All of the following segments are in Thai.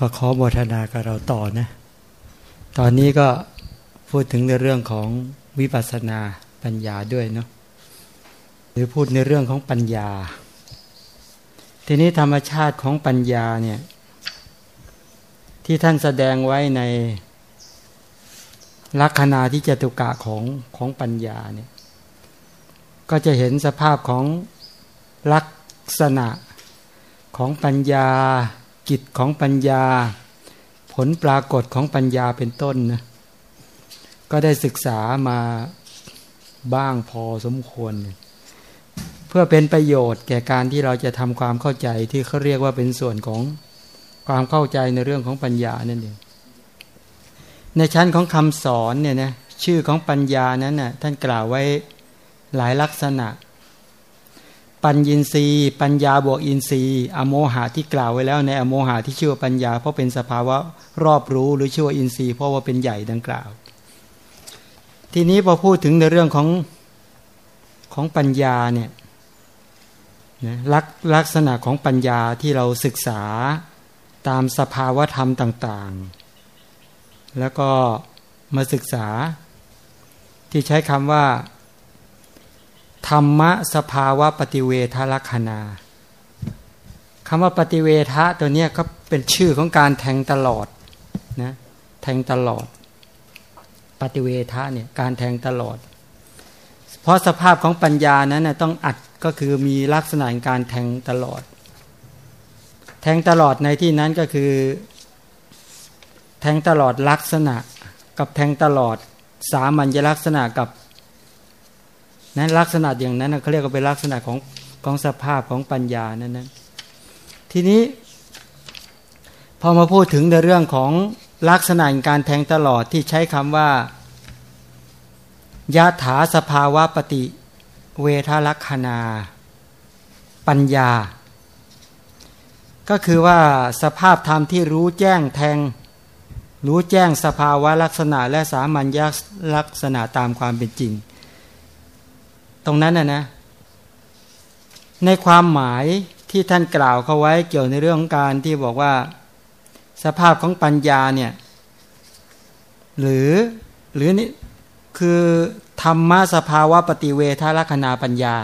ก็ขอโมทนากับเราต่อนะ ตอนนี้ก็พูดถึงในเรื่องของวิปัสสนาปัญญาด้วยเนาะหรือพูดในเรื่องของปัญญา ทีนี้ธรรมชาติของปัญญาเนี่ยที่ท่านแสดงไว้ในลักษณะที่จตุกะของของปัญญาเนี่ยก็จะเห็นสภาพของลักษณะของปัญญา กิจของปัญญา ผลปรากฏของปัญญาเป็นต้นนะก็ได้ศึกษามาบ้างพอสมควร เพื่อเป็นประโยชน์แก่การที่เราจะทำความเข้าใจที่เขาเรียกว่าเป็นส่วนของความเข้าใจในเรื่องของปัญญานั่นเองในชั้นของคำสอนเนี่ยนะชื่อของปัญญานั้นนะ่ะท่านกล่าวไว้หลายลักษณะ ปัญญินรีปัญญาบวกอินทรีย์ อโมหะที่กล่าวไว้แล้วในอโมหะที่ชื่อปัญญา เพราะเป็นสภาวะรอบรู้หรือชื่อว่าอินทรีย์ เพราะว่าเป็นใหญ่ดังกล่าว ทีนี้พอพูดถึงในเรื่องของของปัญญาเนี่ยลักลักษณะของปัญญาที่เราศึกษาตามสภาวะธรรมต่าง ๆ แล้วก็มาศึกษาที่ใช้คำว่า ธรรมะสภาวะปฏิเวทลักษณาคำว่าปฏิเวทะตัวนี้ก็เป็นชื่อของการแทงตลอดนะแทงตลอด ปฏิเวทะเนี่ยการแทงตลอด เพราะสภาพของปัญญานั้นนะต้องอัดก็คือมีลักษณะการแทงตลอด แทงตลอดในที่นั้นก็คือ แทงตลอดลักษณะ กับแทงตลอดสามัญลักษณะกับ นั้นลักษณะอย่างนั้นเขาเรียกว่าเป็นลักษณะของของสภาพของปัญญานั้นนะทีนี้ พอมาพูดถึงในเรื่องของลักษณะการแทงตลอดที่ใช้คำว่ายาถาสภาวะปฏิเวทลักษณา ปัญญา ก็คือว่าสภาพธรรมที่รู้แจ้งแทง รู้แจ้งสภาวะลักษณะและสามัญลักษณะตามความเป็นจริง ตรงนั้นนะนะ ในความหมายที่ท่านกล่าวเขาไว้เกี่ยวในเรื่องของการที่บอกว่า สภาพของปัญญาเนี่ยหรือหรือนี่คือธรรมะสภาวะปฏิเวทลักษณาปัญญา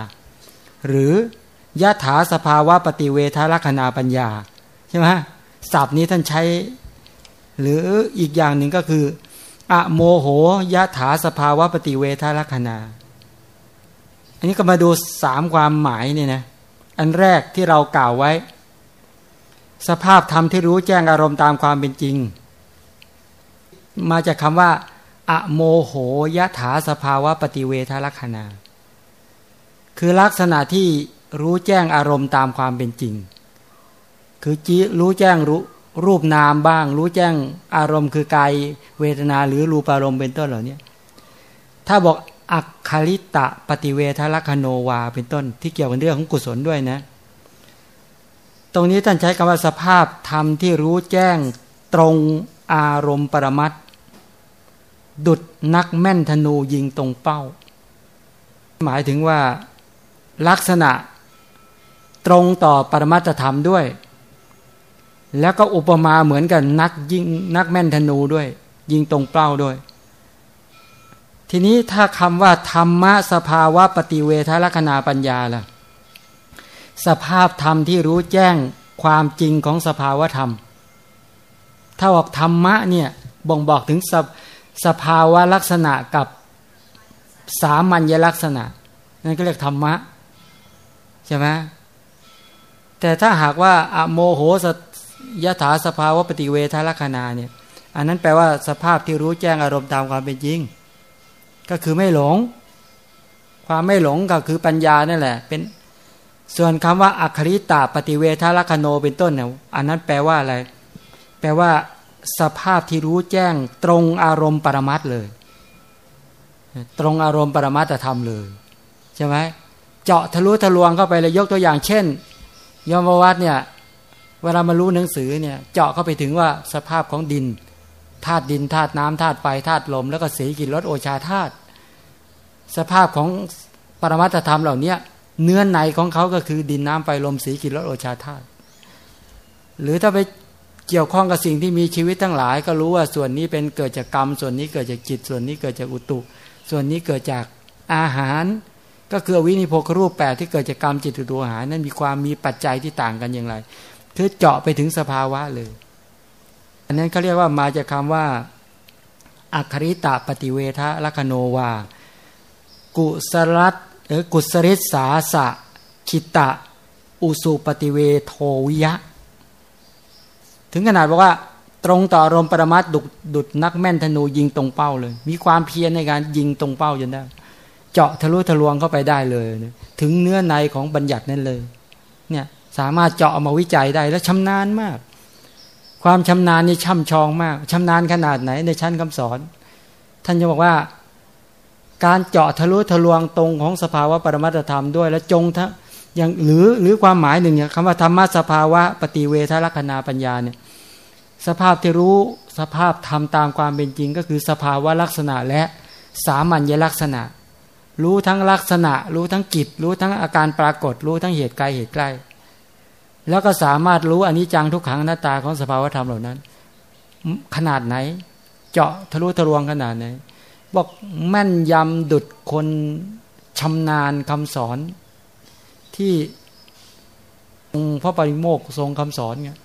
หรือยะถาสภาวะปฏิเวทลักษณาปัญญาใช่ไหมศัพท์นี้ท่านใช้ หรืออีกอย่างหนึ่งก็คืออะโมโหยะถาสภาวะปฏิเวทลักษณาั นนี้ก็มาดูสามความหมายนี่นะอันแรกที่เรากล่าวไว้ สภาพธรรมที่รู้แจ้งอารมณ์ตามความเป็นจริง มาจากคำว่าอะโมโหยะถาสภาวะปฏิเวทลักษณะคือลักษณะที่รู้แจ้งอารมณ์ตามความเป็นจริง คือจีรู้แจ้งรู้รูปนามบ้าง รู้แจ้งอารมณ์คือกายเวทนาหรือรูปอารมณ์เป็นต้นเหล่านี้ถ้าบอก อักคาริตะปฏิเวทลักโนวา เป็นต้นที่เกี่ยวกับเรื่องของกุศลด้วยนะ ตรงนี้ท่านใช้คำว่าสภาพธรรมที่รู้แจ้งตรงอารมณ์ปรมัตดุดนักแม่นธนูยิงตรงเป้า หมายถึงว่าลักษณะตรงต่อปรมัตธรรมด้วย แล้วก็อุปมาเหมือนกันนักยิงนักแม่นธนูด้วย ยิงตรงเป้าด้วย ทีนี้ถ้าคำว่าธรรมะสภาวะปฏิเวทลักษณะปัญญาล่ะ สภาพธรรมที่รู้แจ้งความจริงของสภาวะธรรม ถ้าบอกธรรมะเนี่ยบ่งบอกถึงสสภาวะลักษณะกับสามัญลักษณะ นั่นก็เรียกธรรมะใช่ไหมแต่ถ้าหากว่าอโมโหสยถาสภาวะปฏิเวทลักษณะเนี่ย อันนั้นแปลว่าสภาพที่รู้แจ้งอารมณ์ตามความเป็นจริง ก็คือไม่หลง ความไม่หลงก็คือปัญญานั่นแหละ เป็นส่วนคำว่าอัคริตาปฏิเวทลักโนเป็นต้นเนี่ยอันนั้นแปลว่าอะไร แปลว่า สภาพที่รู้แจ้งตรงอารมณ์ปรมัตเลย ตรงอารมณ์ปรมัตธรรมเลย ใช่ไหมเจาะทะลุทะลวงเข้าไปเลยยกตัวอย่างเช่นยมวัตเนี่ยเวลามารู้หนังสือเนี่ย เจาะเข้าไปถึงว่าสภาพของดิน ธาตุดินธาตุน้ำธาตุไฟธาตุลม แล้วก็สีกินรสโอชาธาตุสภาพของปรมัตธรรมเหล่านี้เนื้อในของเขาก็คือดินน้ำไฟลมสีกินรสโอชาธาตุหรือถ้าไปเกี่ยวข้องกับสิ่งที่มีชีวิตทั้งหลาย ก็รู้ว่าส่วนนี้เป็นเกิดจากกรรม ส่วนนี้เกิดจากจิต ส่วนนี้เกิดจากอุตุ ส่วนนี้เกิดจากอาหาร ก็คือวินิโพครูปแปดที่เกิดจากกรรมจิตอุตุอาหาร นั้นมีความมีปัจจัยที่ต่างกันอย่างไร คือเจาะไปถึงสภาวะเลย อันนั้นเขาเรียกว่ามาจากคาว่าอัคริตะปฏิเวทะลัคโนวา กุสรัตหรือกุสริสาสะคิตะ อุสุปฏิเวโทวิยะ ถึงขนาดบอกว่า ตรงต่อรมปรมัตดุดุดนักแม่นธนูยิงตรงเป้าเลย มีความเพียรในการยิงตรงเป้าจนได้ เจาะทะลุทะลวงเข้าไปได้เลย ถึงเนื้อในของบัญญัตินั่นเลย เนี่ยสามารถเจาะมาวิจัยได้และชำนาญมาก ความชำนาญนี่ช่ำชองมากชำนาญขนาดไหนในชั้นคำสอน ท่านจะบอกว่า การเจาะทะลุทะลวงตรงของสภาวะปรมัตธรรมด้วยและจงทั้งอย่างหรือหรือความหมายหนึ่งอย่างคำว่าธรรมะสภาวะปฏิเวทลักษณะปัญญาเนี่ยสภาพที่รู้สภาพทำตามความเป็นจริงก็คือสภาวะลักษณะและสามัญลักษณะ รู้ทั้งลักษณะ รู้ทั้งกิจ รู้ทั้งอาการปรากฏ รู้ทั้งเหตุไกลเหตุใกล้ แล้วก็สามารถรู้อนิจจังทุกขังหน้าตาของสภาวธรรมเหล่านั้น ขนาดไหน เจาะทะลุทะลวงขนาดไหน บอกแม่นยำดุดคนชำนาญคำสอน ที่องค์พระปริโมกทรงคำสอนเงี้ย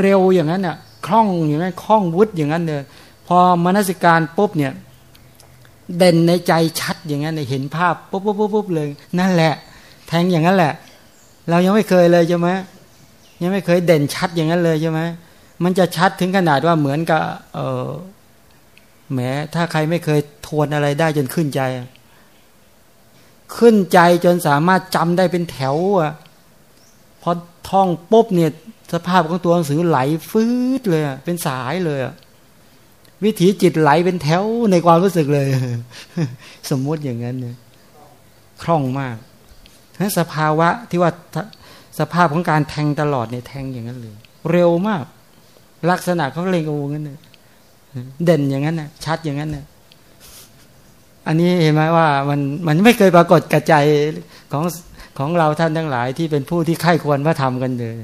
เร็วอย่างนั้นน่ะคล่องอย่างนั้นคล่องวุฒิอย่างนั้นเลยพอมนสิการปุ๊บเนี่ยเด่นในใจชัดอย่างนั้นเห็นภาพปุ๊บปุ๊บปุ๊บเลย นั่นแหละ แทงอย่างนั้นแหละ เรายังไม่เคยเลยใช่ไหมยังไม่เคยเด่นชัดอย่างนั้นเลยใช่ไหมมันจะชัดถึงขนาดว่าเหมือนกับเออแหมถ้าใครไม่เคยทวนอะไรได้จนขึ้นใจ ขึ้นใจจนสามารถจำได้เป็นแถวอะพอท่องปุ๊บเนี่ยสภาพของตัวหนังสือไหลฟืดเลยเป็นสายเลยวิถีจิตไหลเป็นแถวในความรู้สึกเลย สมมุติอย่างนั้นเนี่ยคล่องมาก นั้นสภาวะที่ว่าสภาพของการแทงตลอดเนี่ยแทงอย่างนั้นเลย เร็วมาก ลักษณะเขาเลยงโอ้งั้นเลยเด่นอย่างนั้นนะชัดอย่างนั้นนะอันนี้เห็นไหมว่ามันมันไม่เคยปรากฏกระจายของของเราท่านทั้งหลายที่เป็นผู้ที่ไข้ควรพระธรรมกันเลย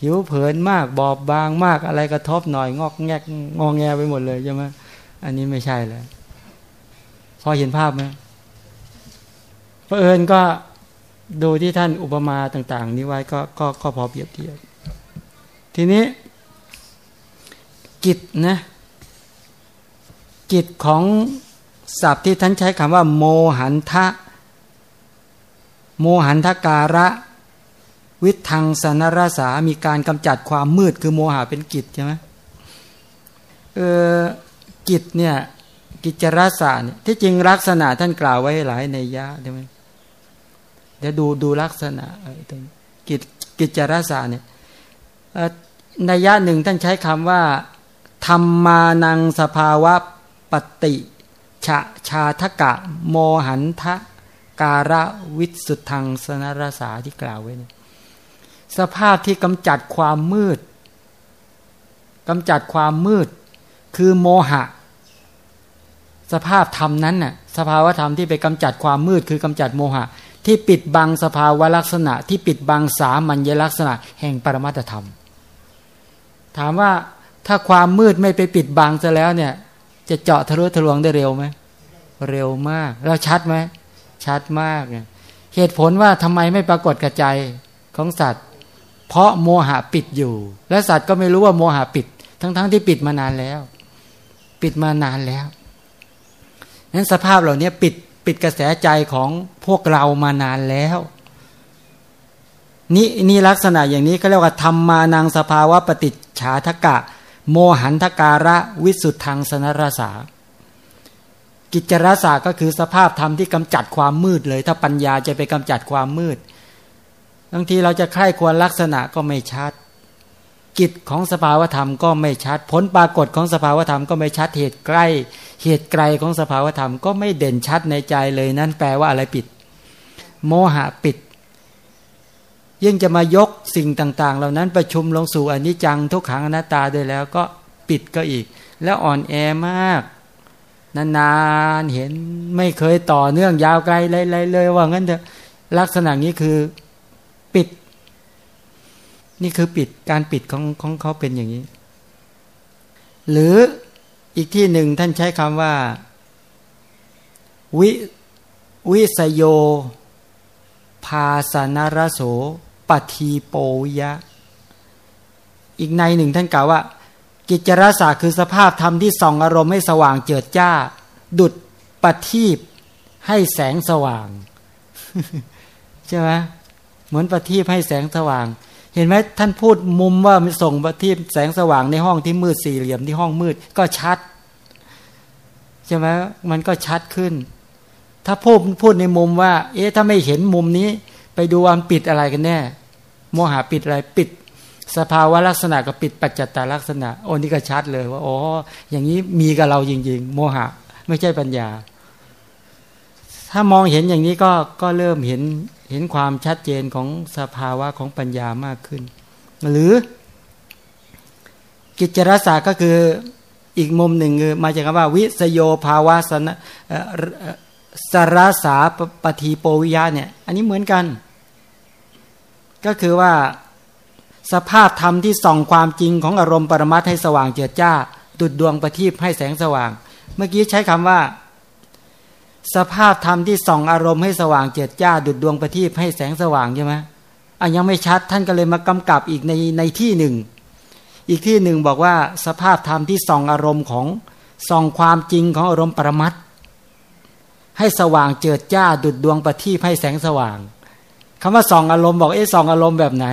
หิวเผินมากบอบบางมากอะไรกระทบหน่อยงอกแงกงอแงไปหมดเลยใช่ไหมอันนี้ไม่ใช่แล้วพอเห็นภาพไหมพระเอิญก็ โดูที่ท่านอุปมาต่าง ๆ นี้ไว้ก็ก็ก็พอเปรียบเทียบ ทีนี้ กิจนะกิจของศัพท์ที่ท่านใช้คำว่า โมหันทะ โมหันทการะ วิทังสนรสามีการกำจัดความมืดคือโมหะเป็นกิจใช่ไหมเออกิจเนี่ยกิจรสาเนี่ยที่จริงลักษณะท่านกล่าวไว้หลายในยะใช่ไหม เดี๋ยวดูดูลักษณะตรงกิจกิจรสาเนี่ยในยะหนึ่งท่านใช้คำว่า ธรรมานังสภาวะปฏิชาชาทกะ โมหันทะการะวิสุทธังสนรสาที่กล่าวไว้เนี่ยสภาพที่กำจัดความมืดกำจัดความมืด คือโมหะ สภาพธรรมนั้นน่ะสภาวะธรรมที่ไปกำจัดความมืด คือกำจัดโมหะ ที่ปิดบังสภาวะลักษณะ ที่ปิดบังสามัญลักษณะ แห่งปรมัตธรรม ถามว่าถ้าความมืดไม่ไปปิดบังซะแล้วเนี่ย จะเจาะทะลุทะลวงได้เร็วไหมเร็วมาก แล้วชัดไหมชัดมากเนี่ยเหตุผลว่าทำไมไม่ปรากฏกระจายของสัตว์ เพราะโมหะปิดอยู่ และสัตว์ก็ไม่รู้ว่าโมหะปิด ทั้งๆทที่ปิดมานานแล้ว ปิดมานานแล้วนั้นสภาพเหล่านี้ปิด ปิดกระแสใจของพวกเรามานานแล้ว นี่นี่ลักษณะอย่างนี้เขาเรียกว่าธรรมานังสภาวะปฏิฉาทกะ โมหันทการะวิสุทธังสนรสากิจรสาก็คือสภาพธรรมที่กำจัดความมืดเลย ถ้าปัญญาจะไปกำจัดความมืดบางทีเราจะใคร่ควรลักษณะก็ไม่ชัด กิจของสภาวธรรมก็ไม่ชัด ผลปรากฏของสภาวธรรมก็ไม่ชัดเหตุใกล้ เหตุไกลของสภาวธรรมก็ไม่เด่นชัดในใจเลยนั่นแปลว่าอะไรปิด โมหะปิด ยิ่งจะมายกสิ่งต่าง ๆ เหล่านั้นประชุมลงสู่อนิจจังทุกขังอนัตตาด้วยแล้วก็ปิดก็อีก แล้วอ่อนแอมากนานๆเห็นไม่เคยต่อเนื่องยาวไกลเลยเลยว่างั้นเถอะลักษณะนี้คือปิด นี่คือปิดการปิดของของเขาเป็นอย่างนี้ หรืออีกที่หนึ่งท่านใช้คำว่า วิวิสโย ภาสนารโสปทีโปยะ อีกในหนึ่งท่านกล่าวว่า กิจรสาคือสภาพธรรมที่ส่องอารมณ์ให้สว่างเจิดจ้า ดุดปทีปให้แสงสว่าง ใช่ไหมเหมือนประทีปให้แสงสว่าง เห็นไหมท่านพูดมุมว่ามันส่งประทีปแสงสว่างในห้องที่มืดสี่เหลี่ยมที่ห้องมืดก็ชัดใช่ไหมมันก็ชัดขึ้น ถ้าพูดพูดในมุมว่า เอ๊ะถ้าไม่เห็นมุมนี้ ไปดูวันปิดอะไรกันแน่ โมหะปิดอะไรปิด สภาวะลักษณะกับปิดปัจจตาลักษณะโอ้นี่ก็ชัดเลยว่าอ๋ออย่างนี้มีกับเราจริงๆ โมหะ ไม่ใช่ปัญญา ถ้ามองเห็นอย่างนี้ก็ก็เริ่มเห็น เห็นความชัดเจนของสภาวะของปัญญามากขึ้น หรือ กิจรสาก็คืออีกมุมหนึ่งมาจากคำว่า วิสโยภาวะสนะสารสาปฏิโปวิยะเนี่ย อันนี้เหมือนกัน ก็คือว่าสภาพธรรมที่ส่องความจริงของอารมณ์ปรมัตให้สว่างเจิดจ้า ดุดดวงประทีปให้แสงสว่าง เมื่อกี้ใช้คำว่า สภาพธรรมที่ส่องอารมณ์ให้สว่างเจิดจ้าดุดดวงประทีปให้แสงสว่างใช่ไหมอะยังไม่ชัดท่านก็เลยมากำกับอีกในในที่หนึ่ง อีกที่หนึ่งบอกว่าสภาพธรรมที่ส่องอารมณ์ของส่องความจริงของอารมณ์ปรมัตให้สว่างเจิดจ้าดุดดวงประทีปให้แสงสว่างคำว่าส่องอารมณ์บอกเอ๊ะส่องอารมณ์แบบไหน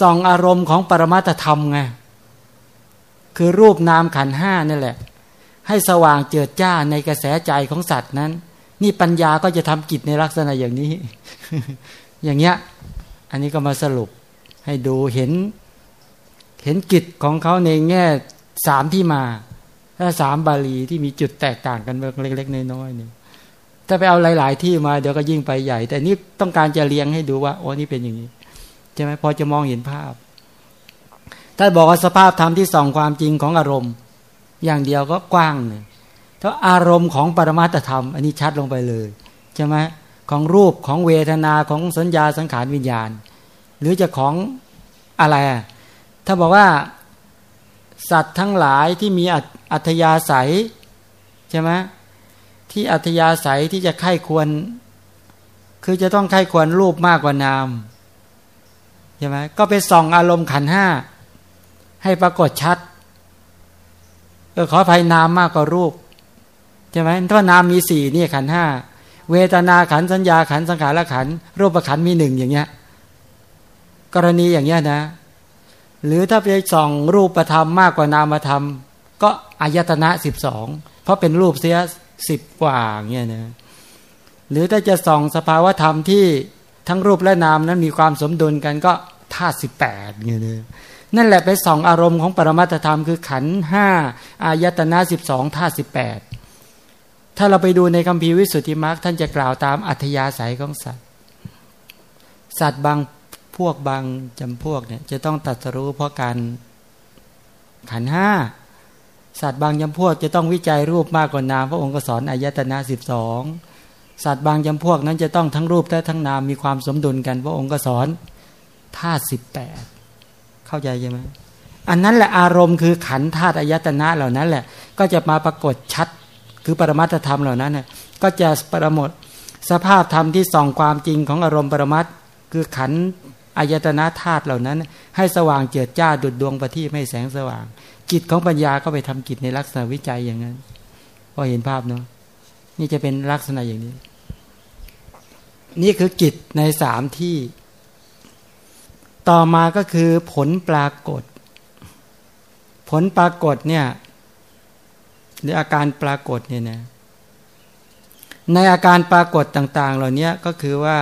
ส่องอารมณ์ของปรมัตธรรมไงคือรูปนามขันห้านั่แหละ ให้สว่างเจิดจ้าในกระแสใจของสัตว์นั้น นี่ปัญญาก็จะทำกิจในลักษณะอย่างนี้ อย่างเงี้ย อันนี้ก็มาสรุปให้ดูเห็น เห็นกิจของเขาในแง่สามที่มาถ้าสามบาลีที่มีจุดแตกต่างกันเล็กๆน้อยๆเนี่ยถ้าไปเอาหลาย ๆ ที่มาเดี๋ยวก็ยิ่งไปใหญ่ แต่นี่ต้องการจะเรียงให้ดูว่าโอ้นี่เป็นอย่างนี้ใช่ไหมพอจะมองเห็นภาพ ถ้าบอกว่าสภาพธรรมที่ส่องความจริงของอารมณ์ อย่างเดียวก็กว้างเลยถ้าอารมณ์ของปรมาตธรรม อันนี้ชัดลงไปเลยใช่ไหมของรูปของเวทนาของสัญญาสังขารวิญญาณ หรือจะของอะไร ถ้าบอกว่าสัตว์ทั้งหลายที่มีอัธยาศัยใช่ไหมที่อัธยาศัยที่จะไข้ควร คือจะต้องไข้ควรรูปมากกว่านามใช่ไหมก็ไปส่องอารมณ์ขันห้าให้ปรากฏชัด ออขอภัยนามมากกว่ารูปใช่ไหมถ้านามมีสี่นี่ขันห้าเวทนาขันสัญญาขันสังขารขันรูปขันมีหนึ่งอย่างเงี้ย กรณีอย่างเงี้ยนะ หรือถ้าไปส่องรูปธรรมมากกว่านามธรรม ก็อายตนะสิบสองเพราะเป็นรูปเสียสิบกว่าเงี้ยนะหรือถ้าจะส่องสภาวธรรมที่ทั้งรูปและนามนั้นมีความสมดุลกันก็ธาตุสิบแปดเงี้ยนะ นั่นแหละไปส่องอารมณ์ของปรมัตธรรมคือขันห้าอายตนะสิบสองธาสิบแปดถ้าเราไปดูในคัมภีร์วิสุทธิมรรคท่านจะกล่าวตามอัธยาศัยของสัตว์ สัตว์บางพวกบางจำพวกเนี่ยจะต้องตัดสู้เพราะการขันห้าสัตว์บางจำพวกจะต้องวิจัยรูปมากกว่านามพระองค์ก็สอนอายตนะสิบสองสัตว์บางจำพวกนั้นจะต้องทั้งรูปและทั้งนามมีความสมดุลกัน พระองค์ก็สอนธาสิบแปด เข้าใจใช่ไหมอันนั้นแหละอารมณ์คือขันธาตุอายตนะเหล่านั้นแหละ ก็จะมาปรากฏชัดคือปรมัตธรรมเหล่านั้นเนี่ยก็จะประมดสภาพธรรมที่ส่องความจริงของอารมณ์ปรมัตคือขันอายตนะธาตุเหล่านั้น ให้สว่างเจิดจ้าดุดดวงประทีปให้แสงสว่างกิจของปัญญาก็ไปทำกิจในลักษณะวิจัยอย่างนั้นพอเห็นภาพเนาะนี่จะเป็นลักษณะอย่างนี้ นี่คือกิจในสามที่ ต่อมาก็คือผลปรากฏ ผลปรากฏเนี่ยหรืออาการปรากฏเนี่ยนะในอาการปรากฏต่าง ๆ เหล่านี้ก็คือว่า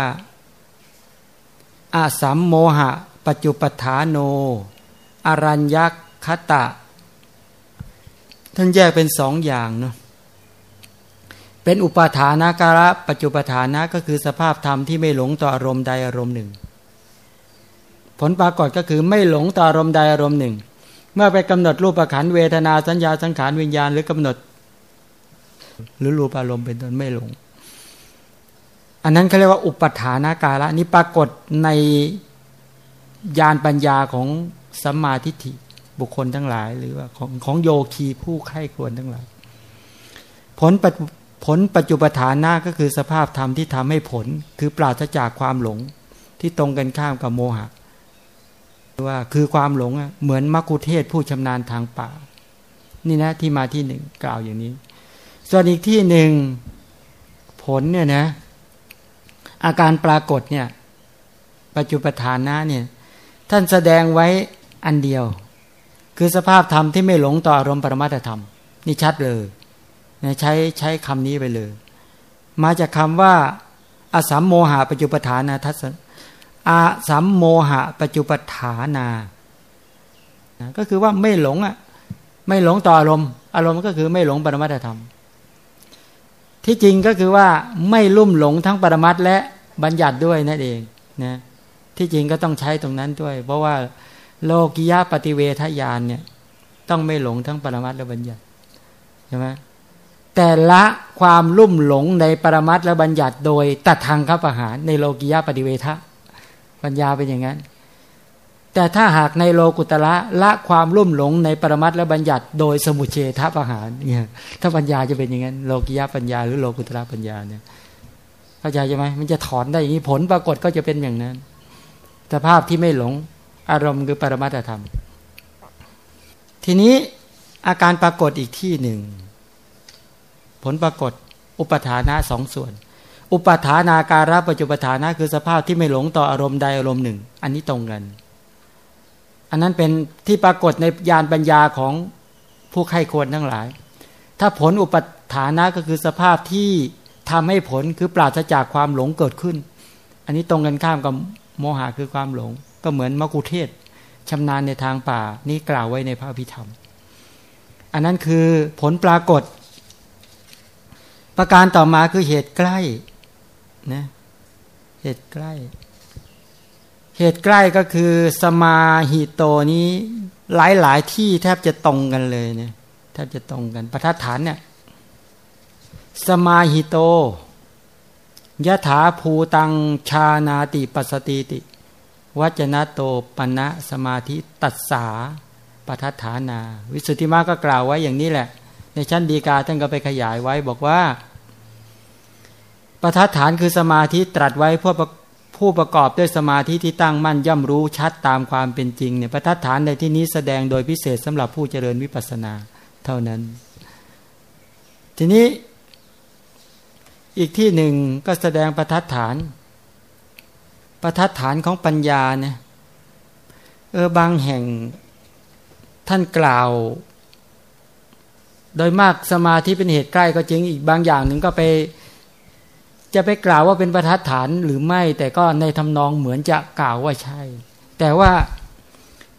อาสัมโมหะ ปัจจุปฐานโน อรัญญคตะ ท่านแยกเป็นสองอย่างเนาะเป็นอุปาทานาการะปัจจุปฐานะก็คือสภาพธรรมที่ไม่หลงต่ออารมณ์ใดอารมณ์หนึ่ง ผลปรากฏก็คือไม่หลงต่ออารมณ์ใดอารมณ์หนึ่ง เมื่อไปกำหนดรูปขันเวทนาสัญญาสังขารวิญญาณหรือกำหนด หรือรูปอารมณ์เป็นต้นไม่หลง อันนั้นเขาเรียกว่าอุปทานาการะนี่ปรากฏในญาณปัญญาของสัมมาทิฏฐิบุคคลทั้งหลาย หรือว่าของของโยคีผู้ไข้ควรทั้งหลาย ผลผลปัจจุบฐานหน้าก็คือสภาพธรรมที่ทำให้ผลคือปราศจากความหลงที่ตรงกันข้ามกับโมหะ ว่าคือความหลงเหมือนมักคุเทศผู้ชำนาญทางป่า นี่นะที่มาที่หนึ่งกล่าวอย่างนี้ ส่วนอีกที่หนึ่งผลเนี่ยนะ อาการปรากฏเนี่ย ปัจจุปทานนะเนี่ย ท่านแสดงไว้อันเดียว คือสภาพธรรมที่ไม่หลงต่ออารมณ์ปรมัตธรรม นี่ชัดเลยใช้ใช้คำนี้ไปเลย มาจากคำว่า อสัมโมหะปัจจุปทานาทัศ อาสัมโมหะปัจจุปฐานานะก็คือว่าไม่หลงอะไม่หลงต่ออารมณ์อารมณ์ก็คือไม่หลงปรมัตธรรม ที่จริงก็คือว่าไม่ลุ่มหลงทั้งปรมัตและบัญญัติด้วยนั่นเองนะที่จริงก็ต้องใช้ตรงนั้นด้วย เพราะว่าโลกิยาปฏิเวทญาณเนี่ยต้องไม่หลงทั้งปรมัตและบัญญัติใช่ไหมแต่ละความลุ่มหลงในปรมัตและบัญญัติโดยตัดทางขับอาหารในโลกิยาปฏิเวทะ ปัญญาเป็นอย่างนั้น แต่ถ้าหากในโลกุตละละความรุ่มหลงในปรมัตและบัญญัติ โดยสมุเฉทประหารเนี่ยถ้าปัญญาจะเป็นอย่างนั้น โลกิยาปัญญาหรือโลกุตละปัญญาเนี่ยเข้าใจใช่ไหมมันจะถอนได้อย่างนี้ผลปรากฏก็จะเป็นอย่างนั้นสภาพที่ไม่หลงอารมณ์คือปรมัตธรรม ทีนี้อาการปรากฏอีกที่หนึ่ง ผลปรากฏอุปทานะสองส่วน อุปทานาการะปัจจุปทานะคือสภาพที่ไม่หลงต่ออารมณ์ใดอารมณ์หนึ่ง อันนี้ตรงกัน อันนั้นเป็นที่ปรากฏในญาณปัญญาของผู้ไข้ควรทั้งหลาย ถ้าผลอุปทานะก็คือสภาพที่ทำให้ผลคือปราศจากความหลงเกิดขึ้น อันนี้ตรงกันข้ามกับโมหะคือความหลง ก็เหมือนมกุเทศชำนาญในทางป่านี่กล่าวไว้ในพระพิธรรม อันนั้นคือผลปรากฏ ประการต่อมาคือเหตุใกล้ นะเหตุใกล้ เหตุใกล้ก็คือสมาหิโตนี้หลายหลายที่แทบจะตรงกันเลยเนี่ยแทบจะตรงกันประทัดฐานเนี่ยสมาหิโตยะถาภูตังชานาติปัสติติ วัจนะโตปณะสมาธิตัสสาปทัฐานา วิสุทธิมาก็กล่าวไว้อย่างนี้แหละ ในชั้นดีกาท่านก็ไปขยายไว้บอกว่า ประทัดฐานคือสมาธิตรัสไว้ผู้ผู้ประกอบด้วยสมาธิที่ตั้งมั่นย่อมรู้ชัดตามความเป็นจริงเนี่ยประทัดฐานในที่นี้แสดงโดยพิเศษสำหรับผู้เจริญวิปัสสนาเท่านั้น ทีนี้อีกที่หนึ่งก็แสดงประทัดฐาน ประทัดฐานของปัญญาเนี่ยเออบางแห่งท่านกล่าว โดยมากสมาธิเป็นเหตุใกล้ก็จริงอีกบางอย่างหนึ่งก็ไป จะไปกล่าวว่าเป็นประทัดฐานหรือไม่ แต่ก็ในทำนองเหมือนจะกล่าวว่าใช่ แต่ว่า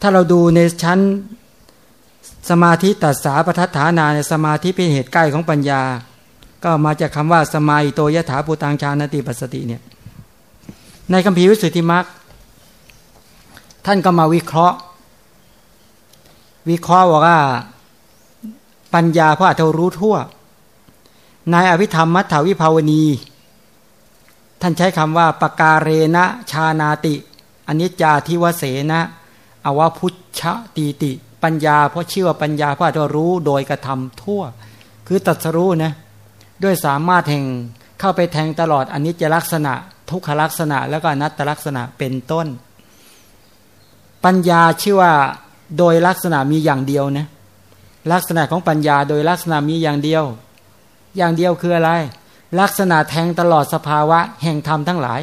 ถ้าเราดูในชั้นสมาธิตัดสาประทัดฐานาในสมาธิเป็นเหตุใกล้ของปัญญา ก็มาจากคาว่าสมาอิโตยถาปูตังชานติปัสสติเนี่ยในคัมภีร์วิสุทธิมรรคท่านก็มาวิเคราะห์ วิเคราะห์ว่า ปัญญาพระอัตรู้ทั่วนายอภิธรรมมัทธวิภาวณี ท่านใช้คำว่าปกาเรณะชานาติอนิจจาทิวเสนะอวพุชตีติ ปัญญาเพราะเชื่อปัญญาเพราะจะรู้โดยกระทำทั่ว คือตัดสรู้นะด้วยสามารถแห่งเข้าไปแทงตลอดอนิจจลักษณะ ทุกขลักษณะ แล้วก็นัตตลักษณะเป็นต้น ปัญญาชื่อว่าโดยลักษณะมีอย่างเดียวนะลักษณะของปัญญาโดยลักษณะมีอย่างเดียว อย่างเดียวคืออะไร ลักษณะแทงตลอดสภาวะ แห่งธรรมทั้งหลาย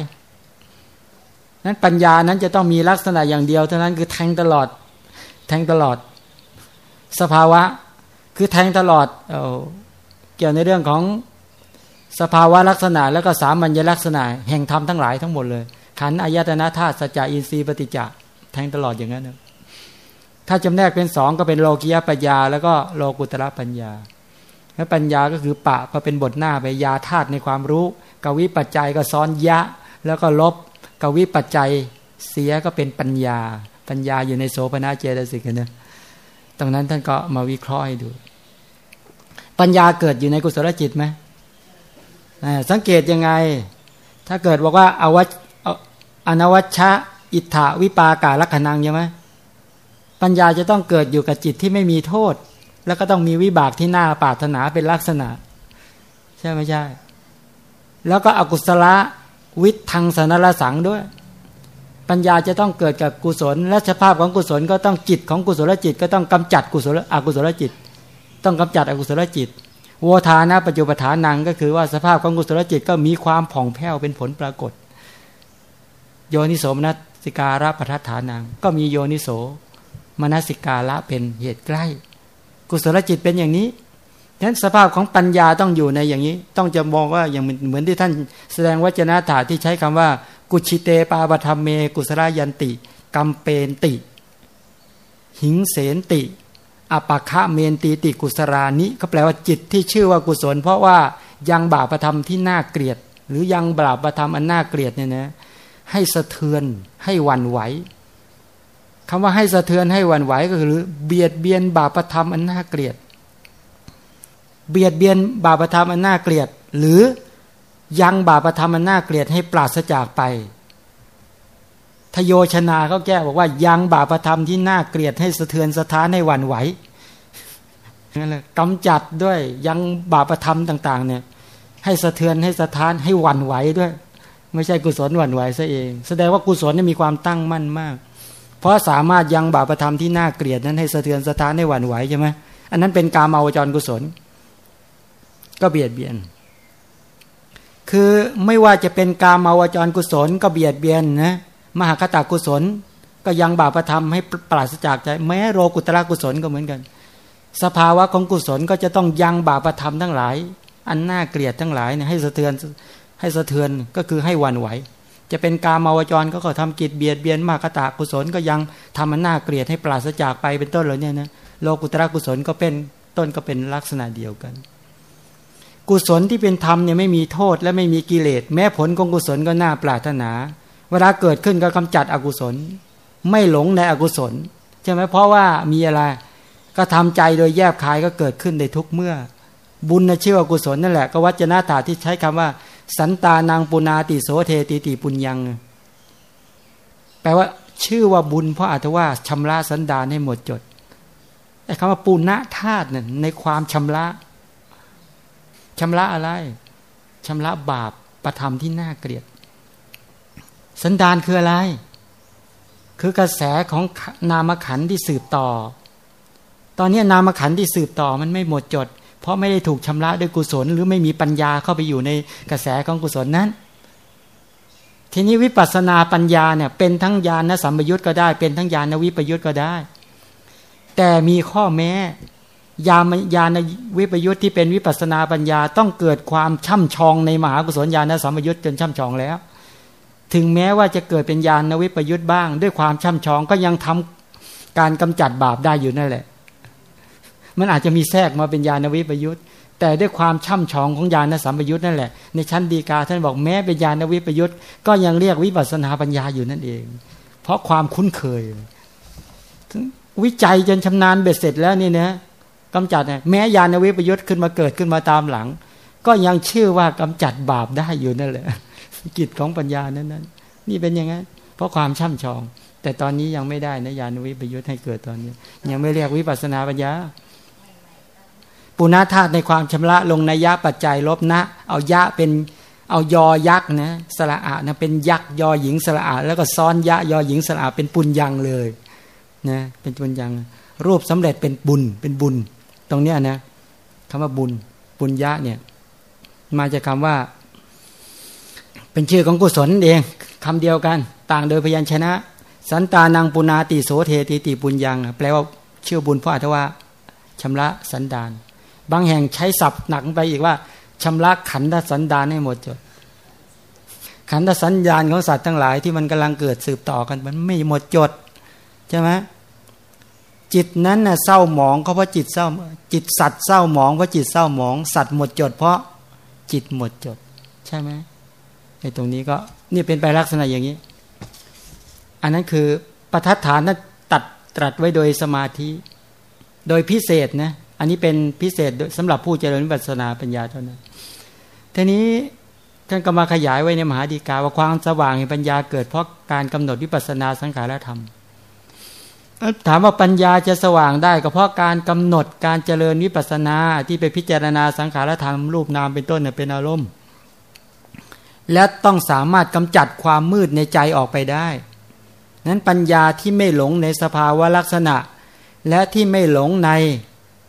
นั้นปัญญานั้นจะต้องมีลักษณะอย่างเดียวเท่านั้นคือแทงตลอด แทงตลอด สภาวะ คือแทงตลอดเอเกี่ยวในเรื่องของสภาวะลักษณะ แล้วก็สามัญลักษณะ แห่งธรรมทั้งหลายทั้งหมดเลย ขันอายตนะธาตุสัจจะอินทรีย์ปฏิจจะแทงตลอดอย่างนั้นถ้าจำแนกเป็นสองก็เป็นโลกิยปัญญา แล้วก็โลกุตระปัญญา แล้วปัญญาก็คือปะพอเป็นบทหน้าไปยาธาตุในความรู้กวิปัจจัยก็ซ้อนยะ แล้วก็ลบกวิปัจจัยเสียก็เป็นปัญญา ปัญญาอยู่ในโสภณะเจตสิกนะตรงนั้นท่านก็มาวิเคราะห์ให้ดู ปัญญาเกิดอยู่ในกุศลจิตไหมสังเกตยังไง ถ้าเกิดบอกว่าอวัชอนวัชชะอิทธาวิปากาลักขณังใช่ไหมปัญญาจะต้องเกิดอยู่กับจิตที่ไม่มีโทษ แล้วก็ต้องมีวิบากที่น่าปรารถนาเป็นลักษณะ ใช่ไหมใช่ แล้วก็อกุศลวิททางสนรสังด้วย ปัญญาจะต้องเกิดกับกุศล และสภาพของกุศลก็ต้องจิตของกุศลจิต ก็ต้องกำจัดกุศลอกุศลจิต ต้องกำจัดอกุศลจิตโวทานะปัจจุปฐานังก็คือว่าสภาพของกุศลจิตก็มีความผ่องแผ้วเป็นผลปรากฏ โยนิโสมนัสิการะปัฏฐานัง ก็มีโยนิโสมนัสิกาละเป็นเหตุใกล้ กุศลจิตเป็นอย่างนี้ฉะนั้นสภาพของปัญญาต้องอยู่ในอย่างนี้ ต้องจะมองว่าอย่างเหมือนที่ท่านแสดงวจนะถาที่ใช้คำว่า กุชิเตปาบธรรมเม กุศลยันติกัมเปนติ หิงเสนติอปะคะเมนตีติกุศรานิก็แปลว่าจิตที่ชื่อว่ากุศล เพราะว่ายังบาปธรรมที่น่าเกลียด หรือยังบาปธรรมอันน่าเกลียดเนี่ยนะให้สะเทือนให้วันไหว คำว่าให้สะเทือนให้หวันไหวก็คือ เบียดเบียนบาปธรรมอันน่าเกลียด เบียดเบียนบาปธรรมอันน่าเกลียด หรือยังบาปธรรมอันน่าเกลียดให้ปราศจากไป ทโยชนาเขาแก้บอกว่ายังบาปธรรมที่น่าเกลียดให้สะเทือนสะท้านให้หวั่นไหวนั่นแหละกำจัดด้วยยังบาปธรรมต่าง ๆ เนี่ย ให้สะเทือนให้สะท้านให้หวั่นไหวด้วย ไม่ใช่กุศลหวั่นไหวซะเอง แสดงว่ากุศลนี่มีความตั้งมั่นมาก เพราะสามารถยังบาปธรรมที่น่าเกลียดนั้นให้สะเทือนสะท้านให้หวั่นไหวใช่ไหมอันนั้นเป็นการมาวจรกุศล ก็เบียดเบียน คือไม่ว่าจะเป็นการมาวจรกุศล ก็เบียดเบียนนะมหาคตากุศล ก็ยังบาปธรรมให้ปราศจากใจแม้โรกุตระกุศลก็เหมือนกัน สภาวะของกุศลก็จะต้องยังบาปธรรมทั้งหลาย อันน่าเกลียดทั้งหลายเนี่ยให้สะเทือนให้สะเทือนก็คือให้วันไหว จะเป็นกามาวจรก็ขอทำกิจเบียดเบียนมาคตากุศลก็ยังทำมันน่าเกลียดให้ปราศจากไปเป็นต้นเลยเนี่ยนะโลกุตระกุศลก็เป็นต้นก็เป็นลักษณะเดียวกัน กุศลที่เป็นธรรมเนี่ยไม่มีโทษและไม่มีกิเลสแม้ผลของกุศลก็น่าปรารถนา เวลาเกิดขึ้นก็กำจัดอกุศล ไม่หลงในอกุศลใช่ไหมเพราะว่ามีอะไร ก็ทำใจโดยแยบคายก็เกิดขึ้นในทุกเมื่อ บุญนะชื่อว่ากุศลนั่นแหละก็วัจนะถาที่ใช้คำว่า สันตานางปุนาติโสเทติติปุญญัง แปลว่าชื่อว่าบุญเพราะอาจว่าชำระสันดานให้หมดจดแต่คำว่าปุณณธาตุเนี่ยในความชำระชำระอะไรชำระบาปประธรรมที่น่าเกลียด สันดานคืออะไร คือกระแสของนามขันที่สืบต่อ ตอนนี้นามขันที่สืบต่อมันไม่หมดจด เพราะไม่ได้ถูกชำระด้วยกุศล หรือไม่มีปัญญาเข้าไปอยู่ในกระแสของกุศลนั้น ทีนี้วิปัสสนาปัญญาเนี่ยเป็นทั้งญาณสัมยุตก็ได้ เป็นทั้งญาณวิปยุตก็ได้ แต่มีข้อแม้ญาณญาณวิปยุตที่เป็นวิปัสนาปัญญาต้องเกิดความช่ำชองในมหากุศลญาณสัมยุตจนช่ำชองแล้ว ถึงแม้ว่าจะเกิดเป็นญาณวิปยุทธ์บ้าง ด้วยความช่ำชองก็ยังทำการกำจัดบาปได้อยู่นั่นแหละ มันอาจจะมีแทรกมาเป็นญาณวิปยุทธ์แต่ด้วยความช่ำชองของญาณสัมปยุทธ์นั่นแหละในชั้นดีกาท่านบอกแม้เป็นญาณวิปยุทธ์ก็ยังเรียกวิปัสนาปัญญาอยู่นั่นเอง เพราะความคุ้นเคย วิจัยจนชำนาญเบ็ดเสร็จแล้วนี่นะกำจัดเนี่ยแม้ญาณวิปยุทธ์ขึ้นมาเกิดขึ้นมาตามหลัง ก็ยังเชื่อว่ากำจัดบาปได้อยู่นั่นแหละกิจของปัญญานั้นนั้นนี่เป็นอย่างนั้น เพราะความช่ำชอง แต่ตอนนี้ยังไม่ได้นะญาณวิปยุทธ์ให้เกิดตอนนี้ ยังไม่เรียกวิปัสนาปัญญา ปุณธาตุในความชำระลงในยะปัจจัยลบนะ เอายะเป็นเอายอยักษ์นะสระอะนะเป็นยักษ์ยอหญิงสระอะแล้วก็ซ้อนยะยอหญิงสระอะเป็นปุญญังเลยนะเป็นปุญญังรูปสำเร็จเป็นบุญเป็นบุญ ตรงเนี้ยนะคำว่าบุญปุญญะเนี่ยมาจากคาว่า เป็นชื่อของกุศลเองคำเดียวกัน ต่างโดยพยัญชนะ สันตานังปุนาติโสเทติติปุญญัง แปลว่าเชื่อบุญเพราะอัตว่าชำระสันดาน บางแห่งใช้ศัพท์หนักไปอีกว่าชำระขันธสันดานให้หมดจด ขันธสัญญาณของสัตว์ทั้งหลายที่มันกำลังเกิดสืบต่อกันมันไม่หมดจดใช่ไหมจิตนั้นน่ะเศร้าหมองเพราะจิตเศร้าจิตสัตว์เศร้าหมองเพราะจิตเศร้าหมองสัตว์หมดจด เพราะจิตหมดจด ใช่ไหมในตรงนี้ก็นี่เป็นไปลักษณะอย่างนี้ อันนั้นคือประทัดฐานนั้นตัดตรัสไว้โดยสมาธิ โดยพิเศษนะ อันนี้เป็นพิเศษสำหรับผู้เจริญวิปัสนาปัญญาเท่านั้นทีนี้ท่านก็มาขยายไว้ในมหาดีกาว่าความสว่างแห่งปัญญาเกิดเพราะการกำหนดวิปัสสนาสังขารธรรมถามว่าปัญญาจะสว่างได้ก็เพราะการกำหนดการเจริญวิปัสนาที่ไปพิจารณาสังขารธรรมรูปนามเป็นต้นเนี่ยเป็นอารมณ์ และต้องสามารถกำจัดความมืดในใจออกไปได้นั้นปัญญาที่ไม่หลงในสภาวะลักษณะ และที่ไม่หลงใน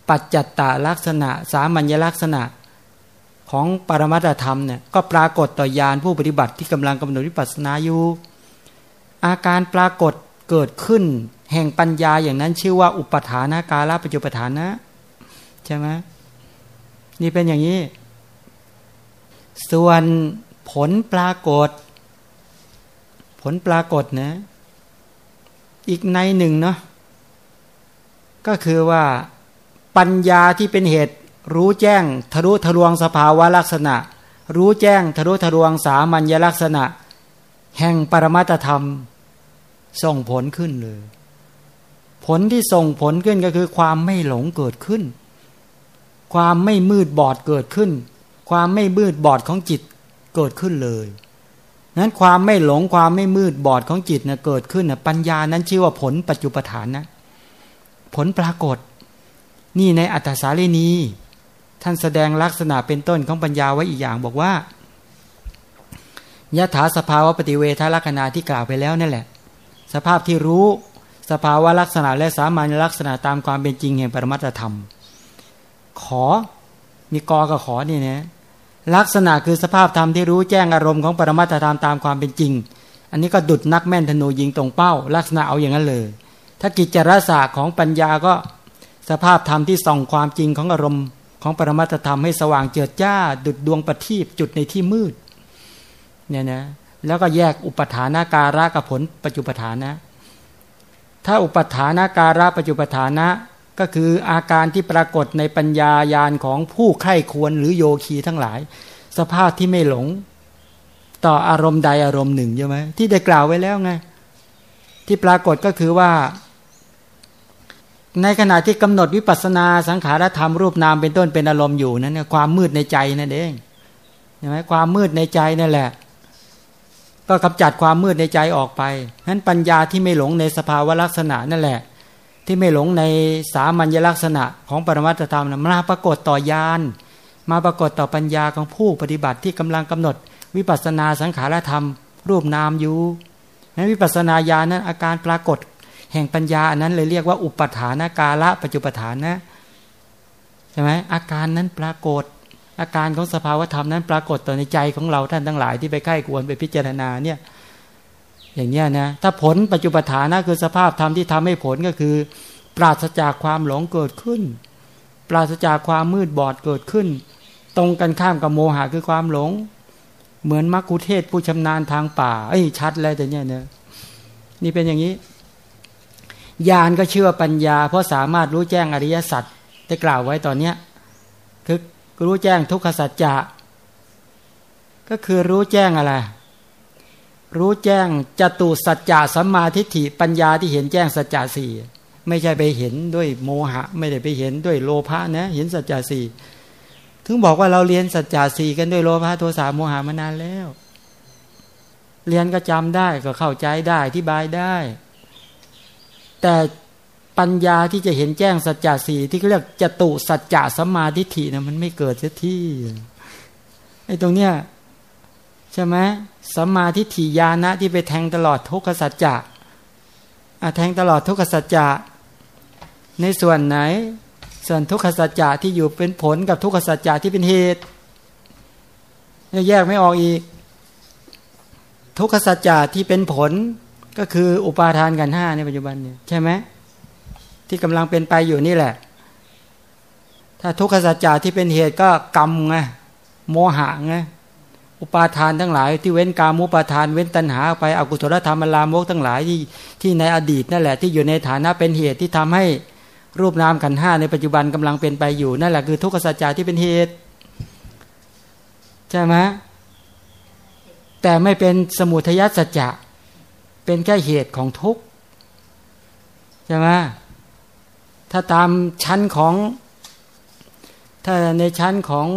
ปัจจัตตลักษณะ สามัญลักษณะของปรมัตธรรมเนี่ยก็ปรากฏต่อยานผู้ปฏิบัติที่กำลังกำหนดวิปัสสนาอยู่อาการปรากฏเกิดขึ้น แห่งปัญญาอย่างนั้นชื่อว่าอุปทานากาลปัจจุปทานะใช่ไหมนี่เป็นอย่างนี้ ส่วนผลปรากฏ ผลปรากฏนะอีกในหนึ่งเนาะก็คือว่า ปัญญาที่เป็นเหตุ รู้แจ้งทะลุทะลวงสภาวะลักษณะ รู้แจ้งทะลุทะลวงสามัญลักษณะ แห่งปรมาตธรรม ส่งผลขึ้นเลย ผลที่ส่งผลขึ้นก็คือความไม่หลงเกิดขึ้น ความไม่มืดบอดเกิดขึ้น ความไม่มืดบอดของจิตเกิดขึ้นเลยนั้นความไม่หลงความไม่มืดบอดของจิตนะเกิดขึ้นนะปัญญานั้นชื่อว่าผลปัจจุปฐานนะ ผลปรากฏ นี่ในอัตสาลีนีท่านแสดงลักษณะเป็นต้นของปัญญาไว้อีกอย่างบอกว่ายะถาสภาวะปฏิเวทลักษณะที่กล่าวไปแล้วนั่นแหละ สภาพที่รู้สภาวะลักษณะและสามัญลักษณะตามความเป็นจริงแห่งปรมัตธรรม ขอมีกอกับขอนี่นะลักษณะคือสภาพธรรมที่รู้แจ้งอารมณ์ของปรมัตธรรมตามความเป็นจริง อันนี้ก็ดุดนักแม่นธนูยิงตรงเป้า ลักษณะเอาอย่างนั้นเลย ถ้ากิจจารสาของปัญญาก็ สภาพธรรมที่ส่องความจริงของอารมณ์ ของปรมัตธรรมให้สว่างเจิดจ้า ดุดดวงประทีปจุดในที่มืดเนี่ยนะแล้วก็แยกอุปทานาการะกับผลปัจจุปทานะ ถ้าอุปทานาการะปัจจุปทานะก็คืออาการที่ปรากฏในปัญญายาณของผู้ใคร่ควรหรือโยคีทั้งหลาย สภาพที่ไม่หลง ต่ออารมณ์ใดอารมณ์หนึ่งใช่ไหมที่ได้กล่าวไว้แล้วไงที่ปรากฏก็คือว่า ในขณะที่กำหนดวิปัสนาสังขารธรรมรูปนามเป็นต้นเป็นอารมณ์อยู่นั้นเนี่ยความมืดในใจนั่นเองใช่ไหมความมืดในใจนั่นแหละ ก็กำจัดความมืดในใจออกไปนั้นปัญญาที่ไม่หลงในสภาวะลักษณะนั่นแหละ ที่ไม่หลงในสามัญลักษณะของปรมัตธรรมมาปรากฏต่อยาน มาปรากฏต่อปัญญาของผู้ปฏิบัติที่กำลังกำหนด วิปัสนาสังขารธรรม รูปนามอยู่นั้นวิปัสนาญาณนั้นอาการปรากฏ แห่งปัญญาอันนั้นเลยเรียกว่าอุปทานกาละปัจจุปทานนะใช่ไหมอาการนั้นปรากฏ อาการของสภาวธรรมนั้นปรากฏต่อในใจของเราท่านทั้งหลายที่ไปใกล้ควรไปพิจารณาเนี่ยอย่างเนี้ยนะถ้าผลปัจจุปทานะคือสภาพธรรมที่ทำให้ผลก็คือ ปราศจากความหลงเกิดขึ้น ปราศจากความมืดบอดเกิดขึ้น ตรงกันข้ามกับโมหะคือความหลง เหมือนมักคุเทศผู้ชำนาญทางป่าไอ้ชัดเลยแต่เนี้ยเนะนี่เป็นอย่างนี้ ญาณก็เชื่อปัญญา เพราะสามารถรู้แจ้งอริยสัจได้กล่าวไว้ตอนเนี้ยคือรู้แจ้งทุกขสัจจะก็คือรู้แจ้งอะไร รู้แจ้งจตุสัจจะสัมมาทิฏฐิปัญญาที่เห็นแจ้งสัจจะสี่ไม่ใช่ไปเห็นด้วยโมหะ ไม่ได้ไปเห็นด้วยโลภะนะ เห็นสัจจะสี่ถึงบอกว่าเราเรียนสัจจะสี่กันด้วยโลภะโทสะโมหะมานานแล้ว เรียนก็จำได้ก็เข้าใจได้ที่บายได้ แต่ปัญญาที่จะเห็นแจ้งสัจจะสี่ที่เรียกจตุสัจจะสัมมาทิฏฐินะมันไม่เกิดเสียที่ไอ้ตรงเนี้ยใช่ไหมสัมมาทิฏฐิญาณะที่ไปแทงตลอดทุกขสัจจะแทงตลอดทุกขสัจจะในส่วนไหน ส่วนทุกขสัจจะที่อยู่เป็นผลกับทุกขสัจจะที่เป็นเหตุแยกไม่ออกอีก ทุกขสัจจะที่เป็นผล ก็คืออุปาทานกันห้าในปัจจุบันเนี่ยใช่ไหมที่กำลังเป็นไปอยู่นี่แหละ ถ้าทุกขสัจจะที่เป็นเหตุก็กรรมไงโมหะไงอุปาทานทั้งหลาย ที่เว้นกามุปาทานเว้นตัณหาไปอกุศลธรรมลามกทั้งหลายที่ที่ในอดีตนั่นแหละที่อยู่ในฐานะเป็นเหตุที่ทำให้รูปนามกันห้าในปัจจุบันกำลังเป็นไปอยู่นั่นแหละคือทุกขสัจจะที่เป็นเหตุใช่ไหมแต่ไม่เป็นสมุทัยสัจจะ เป็นแค่เหตุของทุกข์ใช่ไหมถ้าตามชั้นของ ถ้าในชั้นของ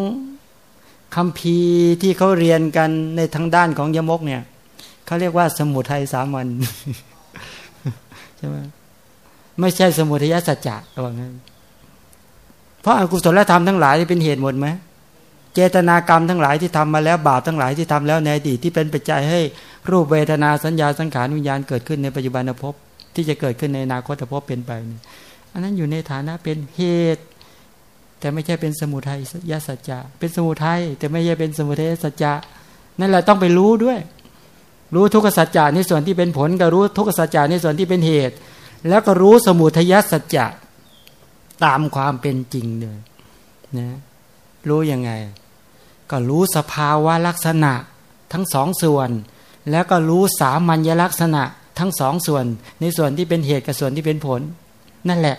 คำพีที่เขาเรียนกันในทางด้านของยมกเนี่ยเขาเรียกว่าสมุทัยสามัญใช่ไหมไม่ใช่สมุทัยสัจจะว่างั้นเพราะอากุศลธรรมทั้งหลายเป็นเหตุหมดไหม เจตนากรรมทั้งหลายที่ทำมาแล้วบาปทั้งหลายที่ทำแล้วในอดีตที่เป็นปัจจัยให้รูปเวทนาสัญญาสังขารวิญญาณเกิดขึ้นในปัจจุบันภพที่จะเกิดขึ้นในอนาคตภพเป็นไปอันนั้นอยู่ในฐานะเป็นเหตุ แต่ไม่ใช่เป็นสมุทัยยสัจจะเป็นสมุทัยแต่ไม่ใช่เป็นสมุทัยสัจจะนั่นแหละต้องไปรู้ด้วย รู้ทุกขสัจจะในส่วนที่เป็นผลกับรู้ทุกขสัจจะในส่วนที่เป็นเหตุ แล้วก็รู้สมุทัยสัจจะตามความเป็นจริงเลยนะ รู้ยังไง ก็รู้สภาวะลักษณะทั้งสองส่วน แล้วก็รู้สามัญลักษณะทั้งสองส่วน ในส่วนที่เป็นเหตุกับส่วนที่เป็นผล นั่นแหละ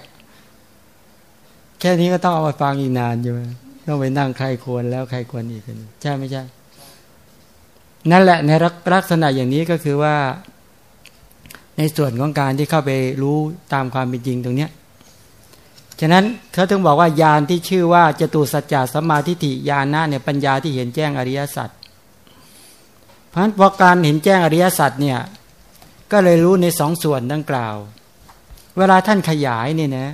แค่นี้ก็ต้องเอาไปฟังอีกนานใช่ต้องไปนั่งใครควรแล้วใครควรอีกใช่ไม่ใช่นั่นแหละในลักษณะอย่างนี้ก็คือว่า ในส่วนของการที่เข้าไปรู้ตามความเป็นจริงตรงเนี้ย ฉะนั้นเขาถึงบอกว่ายานที่ชื่อว่าจตุสัจจะสมาธิฏิญาณะเนี่ยปัญญาที่เห็นแจ้งอริยสัจเพราะฉะนั้นพอการเห็นแจ้งอริยสัจเนี่ยก็เลยรู้ในสองส่วนดังกล่าว เวลาท่านขยายนี่นะ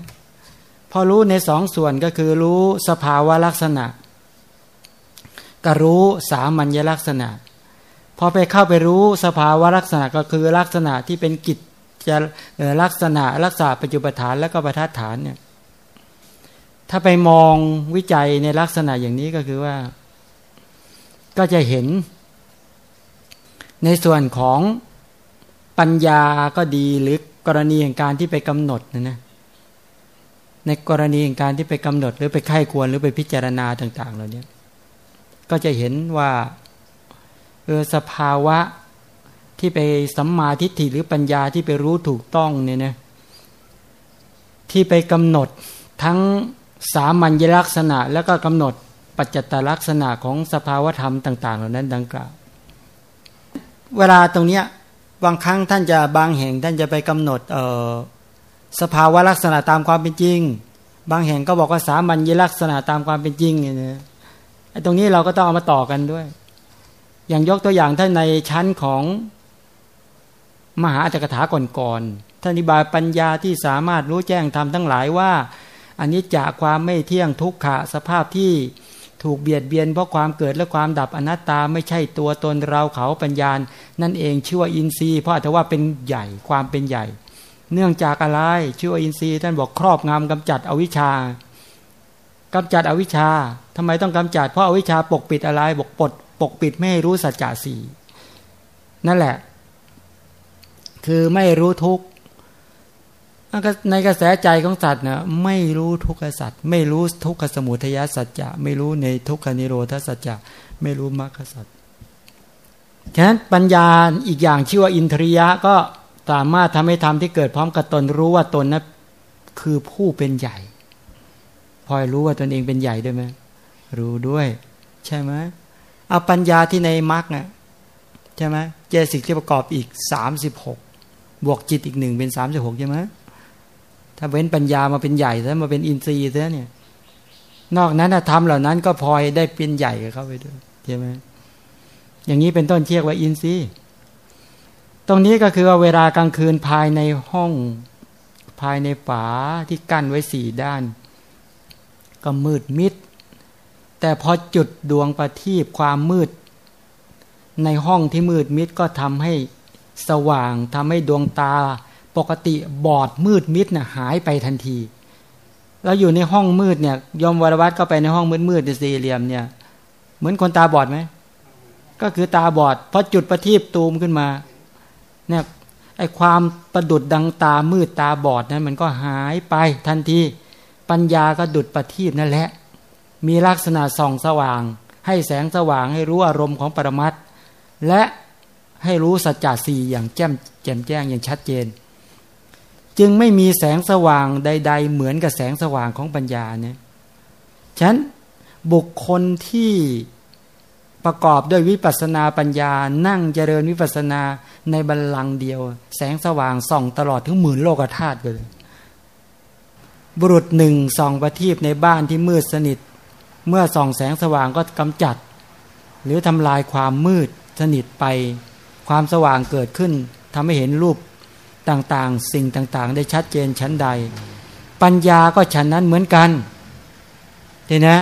พอรู้ในสองส่วนก็คือรู้สภาวะลักษณะก็รู้สามัญลักษณะ พอไปเข้าไปรู้สภาวะลักษณะก็คือลักษณะที่เป็นกิจจะลักษณะรักษาปัจจุบัฐานและก็ประทัดฐานเนี่ย ถ้าไปมองวิจัยในลักษณะอย่างนี้ก็คือว่า ก็จะเห็น ในส่วนของปัญญาก็ดีหรือกรณีอย่างการที่ไปกำหนดนะนะในกรณีอย่างการที่ไปกำหนด หรือไปไข้ควรหรือไปพิจารณาต่าง ๆ เหล่านี้ก็จะเห็นว่าเออสภาวะที่ไปสัมมาทิฏฐิหรือปัญญาที่ไปรู้ถูกต้องเนี่ยนะที่ไปกำหนดทั้ง สามัญลักษณะแล้วก็กำหนดปัจจตลักษณะของสภาวธรรมต่าง ๆ เหล่านั้นดังกล่าว เวลาตรงเนี้ยบางครั้งท่านจะบางแห่งท่านจะไปกำหนดเออสภาวะลักษณะตามความเป็นจริง บางแห่งก็บอกว่าสามัญลักษณะตามความเป็นจริงเนี่ยไอ้ตรงนี้เราก็ต้องเอามาต่อกันด้วย อย่างยกตัวอย่างท่านในชั้นของมหาอัจฉริยะก่อนๆท่านอธิบายปัญญาที่สามารถรู้แจ้งทำทั้งหลายว่า อันนี้จากความไม่เที่ยงทุกขะสภาพที่ถูกเบียดเบียนเพราะความเกิดและความดับอนัตตาไม่ใช่ตัวตนเราเขาปัญญาณนั่นเองชื่อว่าอินทรีย์เพราะอาจจะว่าเป็นใหญ่ความเป็นใหญ่ เนื่องจากอะไรชื่อว่าอินทรีย์ท่านบอกครอบงำกำจัดอวิชชากำจัดอวิชชาทำไมต้องกำจัดเพราะอาวิชชาปกปิดอะไรบอกปดปกปิดไม่ให้รู้สัจจะสี่นั่นแหละ คือไม่รู้ทุกข ในกระแสใจของสัตว์นะไม่รู้ทุกขสัตว์ไม่รู้ทุกขสมุทัยสัจจะไม่รู้ในทุกขนิโรธสัจจะไม่รู้มรรคสัจฉะนั้นปัญญาอีกอย่างชื่อว่าอินทรียะก็สามารถทำให้ทำที่เกิดพร้อมกับตนรู้ว่าตนนั้นคือผู้เป็นใหญ่พอยรู้ว่าตนเองเป็นใหญ่ด้วยไหมรู้ด้วย ใช่ไหมเอาปัญญาที่ในมรรคนะใช่ไหมเจสิกที่ประกอบอีกสามสิบหกบวกจิตอีกหนึ่งเป็นสามสิบหกใช่ไหม ถ้าเว้นปัญญามาเป็นใหญ่ซะมาเป็นอินทรีย์ซะเนี่ย นอกนั้นทำเหล่านั้นก็พลอยได้เป็นใหญ่กับเขาไปด้วยใช่ไหมอย่างนี้เป็นต้นเทียกว่าอินทรีย์ตรงนี้ก็คือว่าเวลากลางคืนภายในห้องภายในฝาที่กั้นไว้สี่ด้าน ก็มืดมิด แต่พอจุดดวงประทีปความมืด ในห้องที่มืดมิดก็ทำให้สว่างทำให้ดวงตา ปกติบอดมืดมิดน่ะหายไปทันทีแล้วอยู่ในห้องมืดเนี่ยยมวรวัตก็ไปในห้องมืดมืดสี่เหลี่ยมเนี่ย เหมือนคนตาบอดไหมก็คือตาบอดเพราะจุดประทีปตูมขึ้นมาเนี่ยไอความประดุดดังตามืดตาบอดนั้นมันก็หายไปทันทีปัญญาก็ดุดประทีปนั่นแหละ มีลักษณะส่องสว่าง ให้แสงสว่างให้รู้อารมณ์ของปรมัตและให้รู้สัจจะสี่อย่างแจ่มแจ่มแจ้งอย่างชัดเจน จึงไม่มีแสงสว่างใด ๆ เหมือนกับแสงสว่างของปัญญาเนี่ยฉะนั้นบุคคลที่ประกอบด้วยวิปัสนาปัญญา นั่งเจริญวิปัสนาในบัลลังก์เดียว แสงสว่างส่องตลอดถึงหมื่นโลกธาตุเลย บุรุษหนึ่งส่องประทีปในบ้านที่มืดสนิท เมื่อส่องแสงสว่างก็กำจัด หรือทำลายความมืดสนิทไป ความสว่างเกิดขึ้นทำให้เห็นรูป ต่างๆ สิ่งต่างๆ ได้ชัดเจนชั้นใด ปัญญาก็ฉันนั้นเหมือนกันทีนะ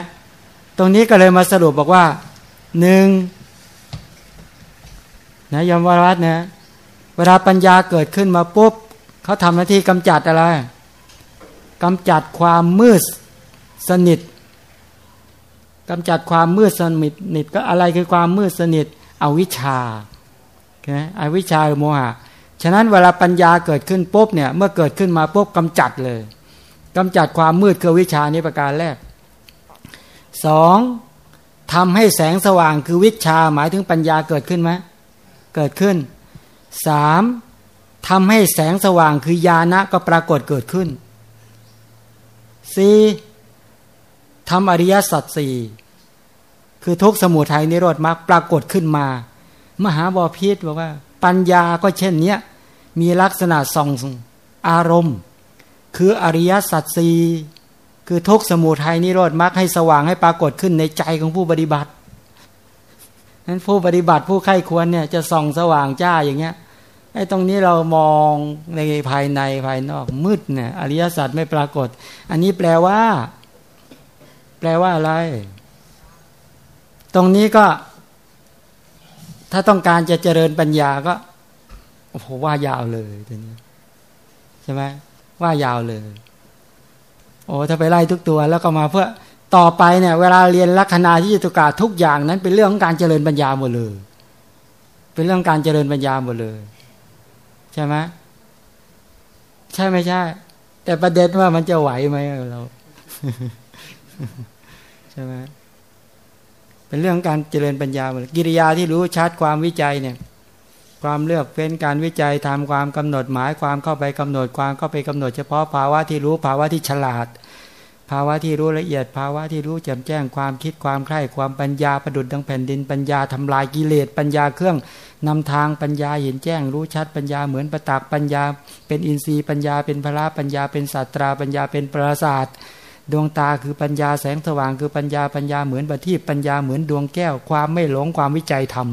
ตรงนี้ก็เลยมาสรุปบอกว่าหนึ่งนะยมวรัตนะเวลาปัญญาเกิดขึ้นมาปุ๊บเขาทำหน้าที่กำจัดอะไรกำจัดความมืดสนิทกำจัดความมืดสนิทนิดก็อะไรคือความมืดสนิท อวิชชานะอวิชชาหรือโมหะ ฉะนั้นเวลาปัญญาเกิดขึ้นปุ๊บเนี่ยเมื่อเกิดขึ้นมาปุ๊บกำจัดเลยกำจัดความมืดคือวิชานี้ประการแรกสองทำให้แสงสว่างคือวิชาหมายถึงปัญญาเกิดขึ้นไหมเกิดขึ้นสามทำให้แสงสว่างคือญาณะก็ปรากฏเกิดขึ้นสี่ทำอริยสัจสี่คือทุกสมุทัยนิโรธมรรคปรากฏขึ้นมา มหาบอพิษบอกว่า ปัญญาก็เช่นเนี้ย มีลักษณะส่องอารมณ์ คืออริยสัจสี่คือทุกสมุทัยนิโรธมรรคให้สว่างให้ปรากฏขึ้นในใจของผู้ปฏิบัตินั้นผู้ปฏิบัติผู้ไข้ควรเนี่ยจะส่องสว่างจ้าอย่างเงี้ยไอ้ตรงนี้เรามองในภายในภายนอกมืดเนี่ยอริยสัจไม่ปรากฏ อันนี้แปลว่า แปลว่าอะไร ตรงนี้ก็ ถ้าต้องการจะเจริญปัญญาก็ โอ้โหว่ายาวเลยตัวนี้ใช่ไหมว่ายาวเลย โอ้ถ้าไปไล่ทุกตัวแล้วก็มาเพื่อต่อไปเนี่ย เวลาเรียนลักษณะที่จตุกาทุกอย่างนั้น เป็นเรื่องของการเจริญปัญญาหมดเลย เป็นเรื่องการเจริญปัญญาหมดเลย ใช่ไหมใช่ไม่ใช่ แต่ประเด็นว่ามันจะไหวไหมเราใช่ไหมเป็นเรื่องการเจริญปัญญาหมดกิริยาที่รู้ชัดความวิจัยเนี่ย ความเลือกเป็นการวิจัยทำความกำหนดหมายความเข้าไปกำหนดความเข้าไปกำหนดเฉพาะภาวะที่รู้ภาวะที่ฉลาด ภาวะที่รู้ละเอียด ภาวะที่รู้แจ่มแจ้งความคิดความใคร่ความปัญญาประดุดดังแผ่นดินปัญญาทำลายกิเลสปัญญาเครื่องนำทางปัญญาเห็นแจ้งรู้ชัดปัญญาเหมือนประตักปัญญา เป็นอินทรีย์ปัญญาเป็นพระปัญญาเป็นศาสตราปัญญาเป็นปราศาสตร์ดวงตาคือปัญญาแสงสว่างคือปัญญาปัญญาเหมือนปฏิปัญญาเหมือนดวงแก้ว ความไม่หลงความวิจัยธรรม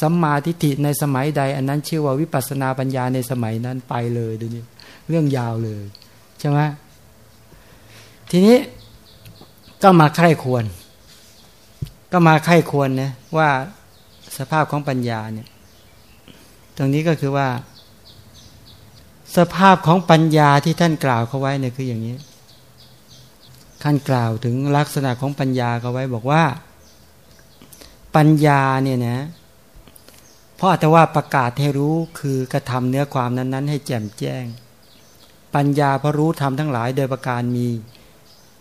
สัมมาทิฏฐิในสมัยใด อันนั้นชื่อว่าวิปัสนาปัญญาในสมัยนั้นไปเลยดูนี่เรื่องยาวเลยใช่ไหมทีนี้ก็มาใคร่ควร ก็มาใคร่ควรนะว่าสภาพของปัญญาเนี่ยตรงนี้ก็คือว่า สภาพของปัญญาที่ท่านกล่าวเขาไว้เนี่ยคืออย่างนี้ท่านกล่าวถึงลักษณะของปัญญาเขาไว้บอกว่า ปัญญาเนี่ยนะ เพราะแต่ว่าประกาศให้รู้คือกระทำเนื้อความนั้นๆ ให้แจ่มแจ้ง ปัญญาพราะรู้ทำทั้งหลายโดยประการมี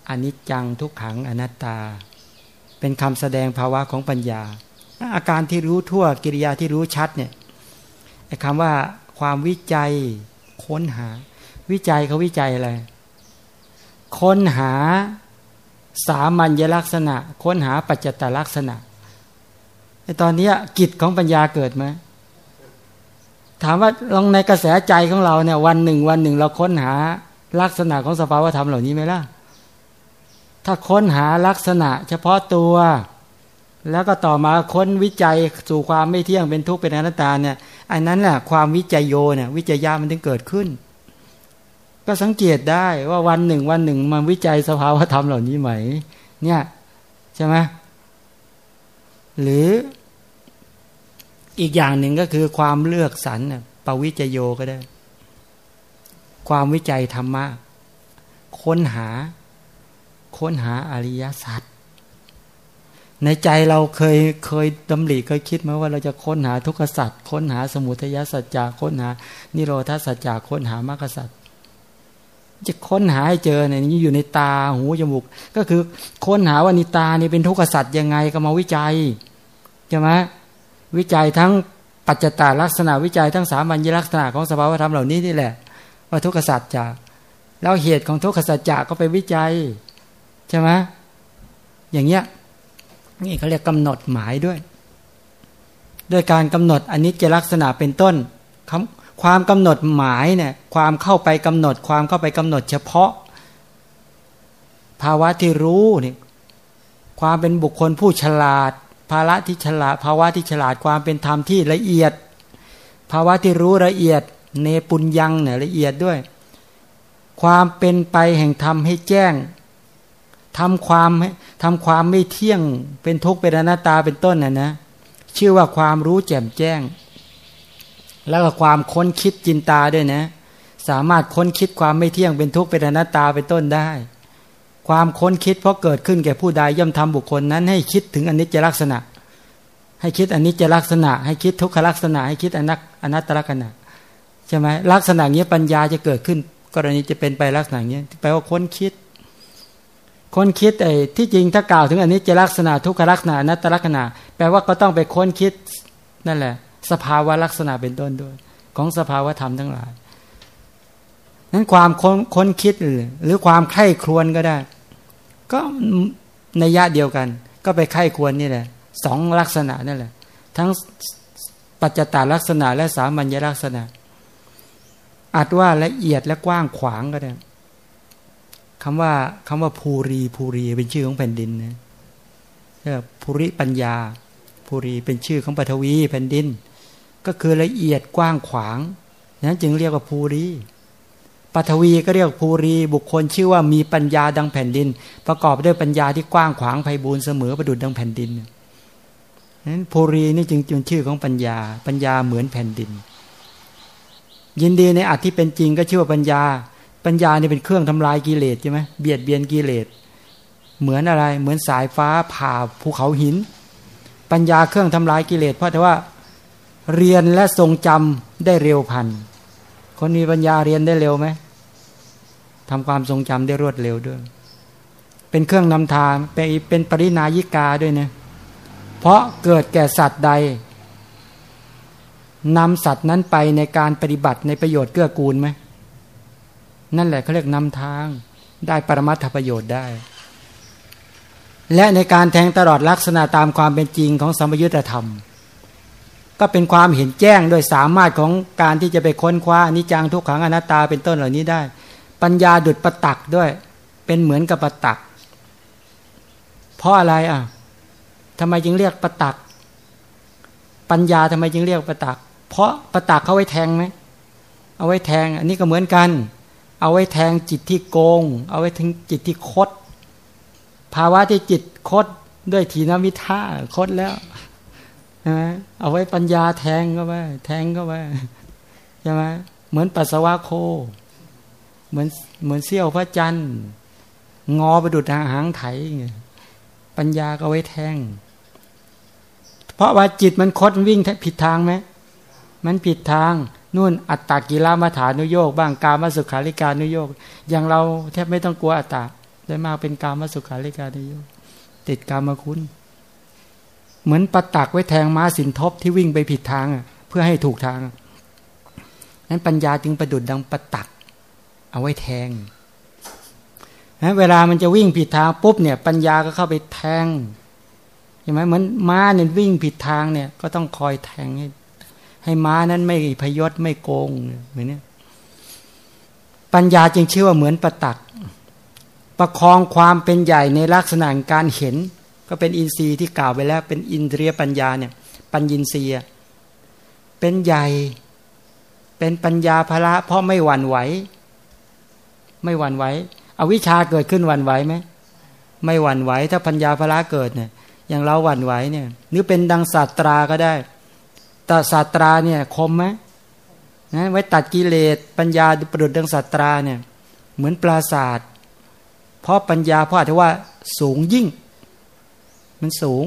อนิจจังทุกขังอนัตตา เป็นคำแสดงภาวะของปัญญา อาการที่รู้ทั่วกิริยาที่รู้ชัดเนี่ยไอ้คำว่าความวิจัยค้นหา วิจัยเขาวิจัยอะไรค้นหาสามัญลักษณะ ค้นหาปัจจตลักษณะ ไอตอนนี้กิจของปัญญาเกิดไหมถามว่าลองในกระแสใจของเราเนี่ย วันหนึ่ง วันหนึ่งเราค้นหาลักษณะของสภาวธรรมเหล่านี้ไหมล่ะ ถ้าค้นหาลักษณะ เฉพาะตัว แล้วก็ต่อมาค้นวิจัยสู่ความไม่เที่ยงเป็นทุกข์เป็นอนัตตาเนี่ยอันนั้นแหละความวิจัยโยเนี่ย วิจัยยามันถึงเกิดขึ้น ก็สังเกตได้ว่าวันหนึ่ง วันหนึ่ง มันวิจัยสภาวธรรมเหล่านี้ไหม เนี่ยใช่ไหม หรืออีกอย่างหนึ่งก็คือความเลือกสรรปวิจโยก็ได้ ความวิจัยธรรมะ ค้นหา ค้นหาอริยสัจในใจเราเคยเคยดำริเคยคิดไหมว่าเราจะค้นหาทุกขสัตว์ค้นหาสมุทัยสัจจะค้นหา นิโรธาสัจจะค้นหามรรคสัตว์ จะค้นหาให้เจอเนี่ยนี่อยู่ในตาหูจมูก ก็คือค้นหาว่านิตาเนี่ยเป็นทุกขสัตว์ยังไงก็มาวิจัยใช่ไหมวิจัยทั้งปัจจตาลักษณะวิจัยทั้งสามัญลักษณะของสภาวธรรมเหล่านี้นี่แหละ ว่าทุกขสัตว์จะแล้วเหตุของทุกขสัจจะก็ไปวิจัยใช่ไหมอย่างเงี้ยนี่เขาเรียกกำหนดหมายด้วย ด้วยการกำหนดอันนี้จะลักษณะเป็นต้นค ความกำหนดหมายเนี่ยความเข้าไปกำหนด ความเข้าไปกำหนดเฉพาะ ภาวะที่รู้นี่ความเป็นบุคคลผู้ฉลาด ภาระที่ฉลาด ภาวะที่ฉลาดความเป็นธรรมที่ละเอียด ภาวะที่รู้ละเอียด เนปุญญังเนี่ยละเอียดด้วย ความเป็นไปแห่งธรรมให้แจ้งทำความทำความไม่เที่ยงเป็นทุกข์เป็นอนัตตาเป็นต้นน่ะนะชื่อว่าความรู้แจ่มแจ้ง แล้วก็ความค้นคิดจินตาด้วยนะ สามารถค้นคิดความไม่เที่ยงเป็นทุกข์เป็นอนัตตาเป็นต้นได้ ความค้นคิดเพราะเกิดขึ้นแก่ผู้ใดย่อมทำบุคคลนั้น ให้คิดถึงอนิจจลักษณะ ให้คิดอนิจจลักษณะ ให้คิดทุกขลักษณะ ให้คิดอนัตอนัตตลักษณะใช่ไหมลักษณะนี้ปัญญาจะเกิดขึ้น กรณีจะเป็นไปลักษณะนี้แปลว่าค้นคิด ค้นคิดไอ้ที่จริงถ้ากล่าวถึงอนนี้จลักษณะทุกขลักษณะอนัตตลักษณะ แปลว่าก็ต้องไปค้นคิดนั่นแหละ สภาวะลักษณะเป็นต้นด้วย ของสภาวะธรรมทั้งหลายนั้นความค้นค้นคิดหรือความไข้ครวนก็ได้ ก็ในยะเดียวกัน ก็ไปไข้ควรนี่แหละสองลักษณะนั่นแหละ ทั้งปัจจตาลักษณะ และสามัญญลักษณะอาจว่าละเอียดและกว้างขวางก็ได้คำว่าคำว่าภูรีภูรีเป็นชื่อของแผ่นดินนะภูริปัญญาภูรีเป็นชื่อของปฐวีแผ่นดิน ก็คือละเอียดกว้างขวางนั้นจึงเรียกว่าภูรีปฐวีก็เรียกภูรี บุคคลชื่อว่ามีปัญญาดังแผ่นดิน ประกอบด้วยปัญญาที่กว้างขวางไพบูรณ์เสมอประดุจดังแผ่นดินนั้นภูรีนี่จึงจึงชื่อของปัญญา ปัญญาเหมือนแผ่นดิน ยินดีในอัตที่เป็นจริงก็ชื่อว่าปัญญา ปัญญานี่เป็นเครื่องทำลายกิเลสใช่ไหมเบียดเบียนกิเลสเหมือนอะไรเหมือนสายฟ้าผ่าภูเขาหิน ปัญญาเครื่องทำลายกิเลสเพราะแต่ว่า เรียนและทรงจำได้เร็วพัน คนมีปัญญาเรียนได้เร็วไหมทำความทรงจำได้รวดเร็วด้วย เป็นเครื่องนำทางเป็นปรินายิกาด้วยเนะเพราะเกิดแก่สัตว์ใดนำสัตว์นั้นไปในการปฏิบัติในประโยชน์เกื้อกูลไหม นั่นแหละเขาเรียกนำทางได้ปรมัตถประโยชน์ได้ และในการแทงตลอดลักษณะตามความเป็นจริงของสมยุทธธรรม ก็เป็นความเห็นแจ้งโดยสามารถของการที่จะไปค้นคว้านิจังทุกขังอนัตตาเป็นต้นเหล่านี้ได้ ปัญญาดุดประตักด้วย เป็นเหมือนกับประตัก เพราะอะไรอะทำไมจึงเรียกประตัก ปัญญาทำไมจึงเรียกประตัก เพราะประตักเขาไว้แทงไหมเอาไว้แทง อันนี้ก็เหมือนกัน เอาไว้แทงจิตที่โกง เอาไว้ถึงจิตที่คด ภาวะที่จิตคดด้วยทีนมิท่าคดแล้ว นะเอาไว้ปัญญาแทงก็ว่า แทงก็ว่าใช่ไหมเหมือนปัสสาวะโค เหมือนเหมือนเสี้ยวพระจันทร์ งอประดุดหางไถปัญญาก็ไว้แทง เพราะว่าจิตมันคดวิ่งผิดทางไหมมันผิดทางนู่นอัตตากิลามาฐานุโยก บ้างกามาสุขาริการนุโยก อย่างเราแทบไม่ต้องกลัวอัตตาได้มากเป็นกามาสุขาริการนุโยก ติดกามาคุณ เหมือนปะตักไว้แทงม้าสินทบที่วิ่งไปผิดทางเพื่อให้ถูกทาง นั้นปัญญาจึงประดุดดังปะตัก เอาไว้แทงนะเวลามันจะวิ่งผิดทางปุ๊บเนี่ยปัญญาก็เข้าไปแทงใช่ไหมเหมือนม้าเนี่ยวิ่งผิดทางเนี่ย ก็ต้องคอยแทงให้ให้ม้านั้นไม่พยศไม่โกงเหมือนนี้ปัญญาจึงชื่อว่าเหมือนประตัก ประคองความเป็นใหญ่ในลักษณะการเห็น ก็เป็นอินทรีย์ที่กล่าวไปแล้ว เป็นอินเดียปัญญาเนี่ย ปัญญินทรีย์เป็นใหญ่ เป็นปัญญาภละเพราะไม่หวั่นไหว ไม่หวั่นไหวอวิชาเกิดขึ้นหวั่นไหวไหมไม่หวั่นไหว ถ้าปัญญาภละเกิดเนี่ย อย่างเราหวั่นไหวเนี่ยหรือเป็นดังศาสตราก็ได้แต่ศาสตราเนี่ยคมไหมนะไว้ตัดกิเลสปัญญาประดุจดังศาสตราเนี่ย เหมือนปราศาสตร์เพราะปัญญาเพราะที่ว่าสูงยิ่ง มันสูง